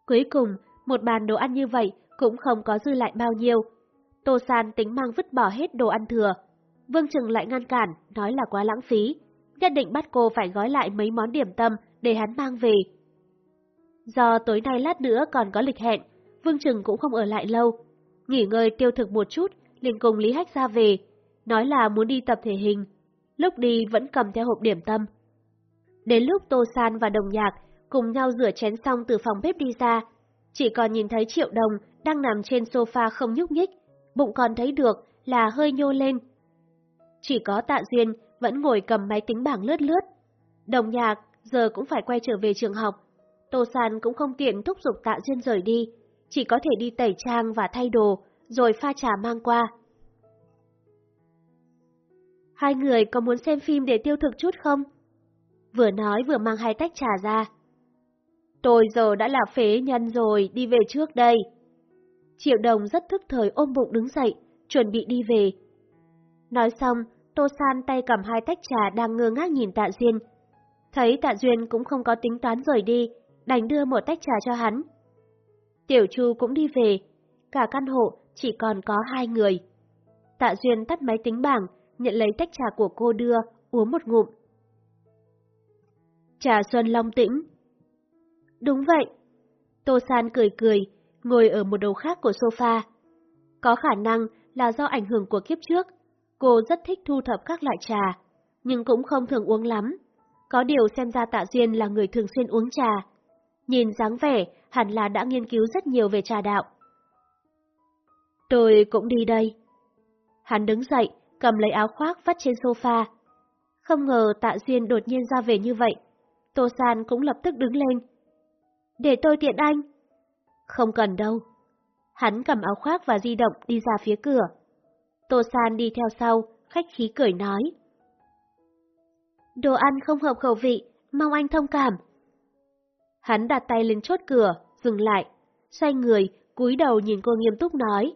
Cuối cùng, một bàn đồ ăn như vậy cũng không có dư lại bao nhiêu. Tô San tính mang vứt bỏ hết đồ ăn thừa. Vương Trừng lại ngăn cản, nói là quá lãng phí, nhất định bắt cô phải gói lại mấy món điểm tâm để hắn mang về. Do tối nay lát nữa còn có lịch hẹn, Vương Trừng cũng không ở lại lâu. Nghỉ ngơi tiêu thực một chút, liền cùng Lý Hách ra về, nói là muốn đi tập thể hình. Lúc đi vẫn cầm theo hộp điểm tâm. Đến lúc Tô San và Đồng Nhạc cùng nhau rửa chén xong từ phòng bếp đi ra, chỉ còn nhìn thấy Triệu Đồng đang nằm trên sofa không nhúc nhích, bụng còn thấy được là hơi nhô lên. Chỉ có Tạ Duyên vẫn ngồi cầm máy tính bảng lướt lướt. Đồng Nhạc giờ cũng phải quay trở về trường học. Tô San cũng không tiện thúc giục Tạ Duyên rời đi, chỉ có thể đi tẩy trang và thay đồ, rồi pha trà mang qua. Hai người có muốn xem phim để tiêu thực chút không? Vừa nói vừa mang hai tách trà ra. Tôi giờ đã là phế nhân rồi, đi về trước đây. Triệu đồng rất thức thời ôm bụng đứng dậy, chuẩn bị đi về. Nói xong, Tô San tay cầm hai tách trà đang ngơ ngác nhìn Tạ Duyên. Thấy Tạ Duyên cũng không có tính toán rời đi, đành đưa một tách trà cho hắn. Tiểu Chu cũng đi về, cả căn hộ chỉ còn có hai người. Tạ Duyên tắt máy tính bảng, nhận lấy tách trà của cô đưa, uống một ngụm. Trà Xuân Long tĩnh. Đúng vậy. Tô San cười cười, ngồi ở một đầu khác của sofa. Có khả năng là do ảnh hưởng của kiếp trước, cô rất thích thu thập các loại trà, nhưng cũng không thường uống lắm. Có điều xem ra Tạ Duyên là người thường xuyên uống trà. Nhìn dáng vẻ, hẳn là đã nghiên cứu rất nhiều về trà đạo. Tôi cũng đi đây. Hắn đứng dậy, cầm lấy áo khoác vắt trên sofa. Không ngờ Tạ Duyên đột nhiên ra về như vậy. Tô San cũng lập tức đứng lên. Để tôi tiện anh. Không cần đâu. Hắn cầm áo khoác và di động đi ra phía cửa. Tô San đi theo sau, khách khí cười nói. Đồ ăn không hợp khẩu vị, mong anh thông cảm. Hắn đặt tay lên chốt cửa, dừng lại, xoay người, cúi đầu nhìn cô nghiêm túc nói.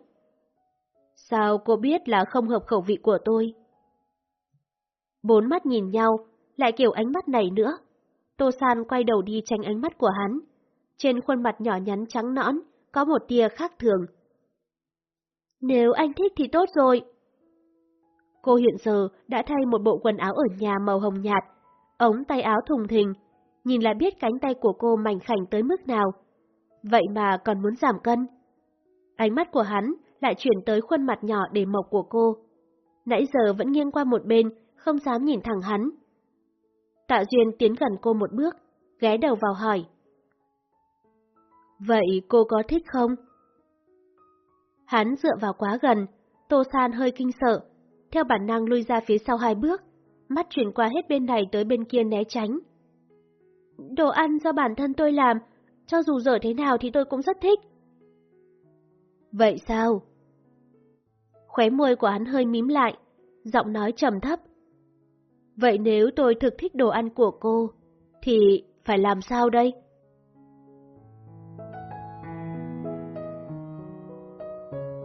Sao cô biết là không hợp khẩu vị của tôi? Bốn mắt nhìn nhau, lại kiểu ánh mắt này nữa. Tô San quay đầu đi tránh ánh mắt của hắn. Trên khuôn mặt nhỏ nhắn trắng nõn, có một tia khác thường. Nếu anh thích thì tốt rồi. Cô hiện giờ đã thay một bộ quần áo ở nhà màu hồng nhạt, ống tay áo thùng thình, nhìn lại biết cánh tay của cô mảnh khảnh tới mức nào. Vậy mà còn muốn giảm cân. Ánh mắt của hắn lại chuyển tới khuôn mặt nhỏ để mộc của cô. Nãy giờ vẫn nghiêng qua một bên, không dám nhìn thẳng hắn. Tạ Duyên tiến gần cô một bước, ghé đầu vào hỏi. Vậy cô có thích không? Hắn dựa vào quá gần, Tô San hơi kinh sợ, theo bản năng lui ra phía sau hai bước, mắt chuyển qua hết bên này tới bên kia né tránh. Đồ ăn do bản thân tôi làm, cho dù dở thế nào thì tôi cũng rất thích. Vậy sao? Khóe môi của hắn hơi mím lại, giọng nói trầm thấp. Vậy nếu tôi thực thích đồ ăn của cô, thì phải làm sao đây?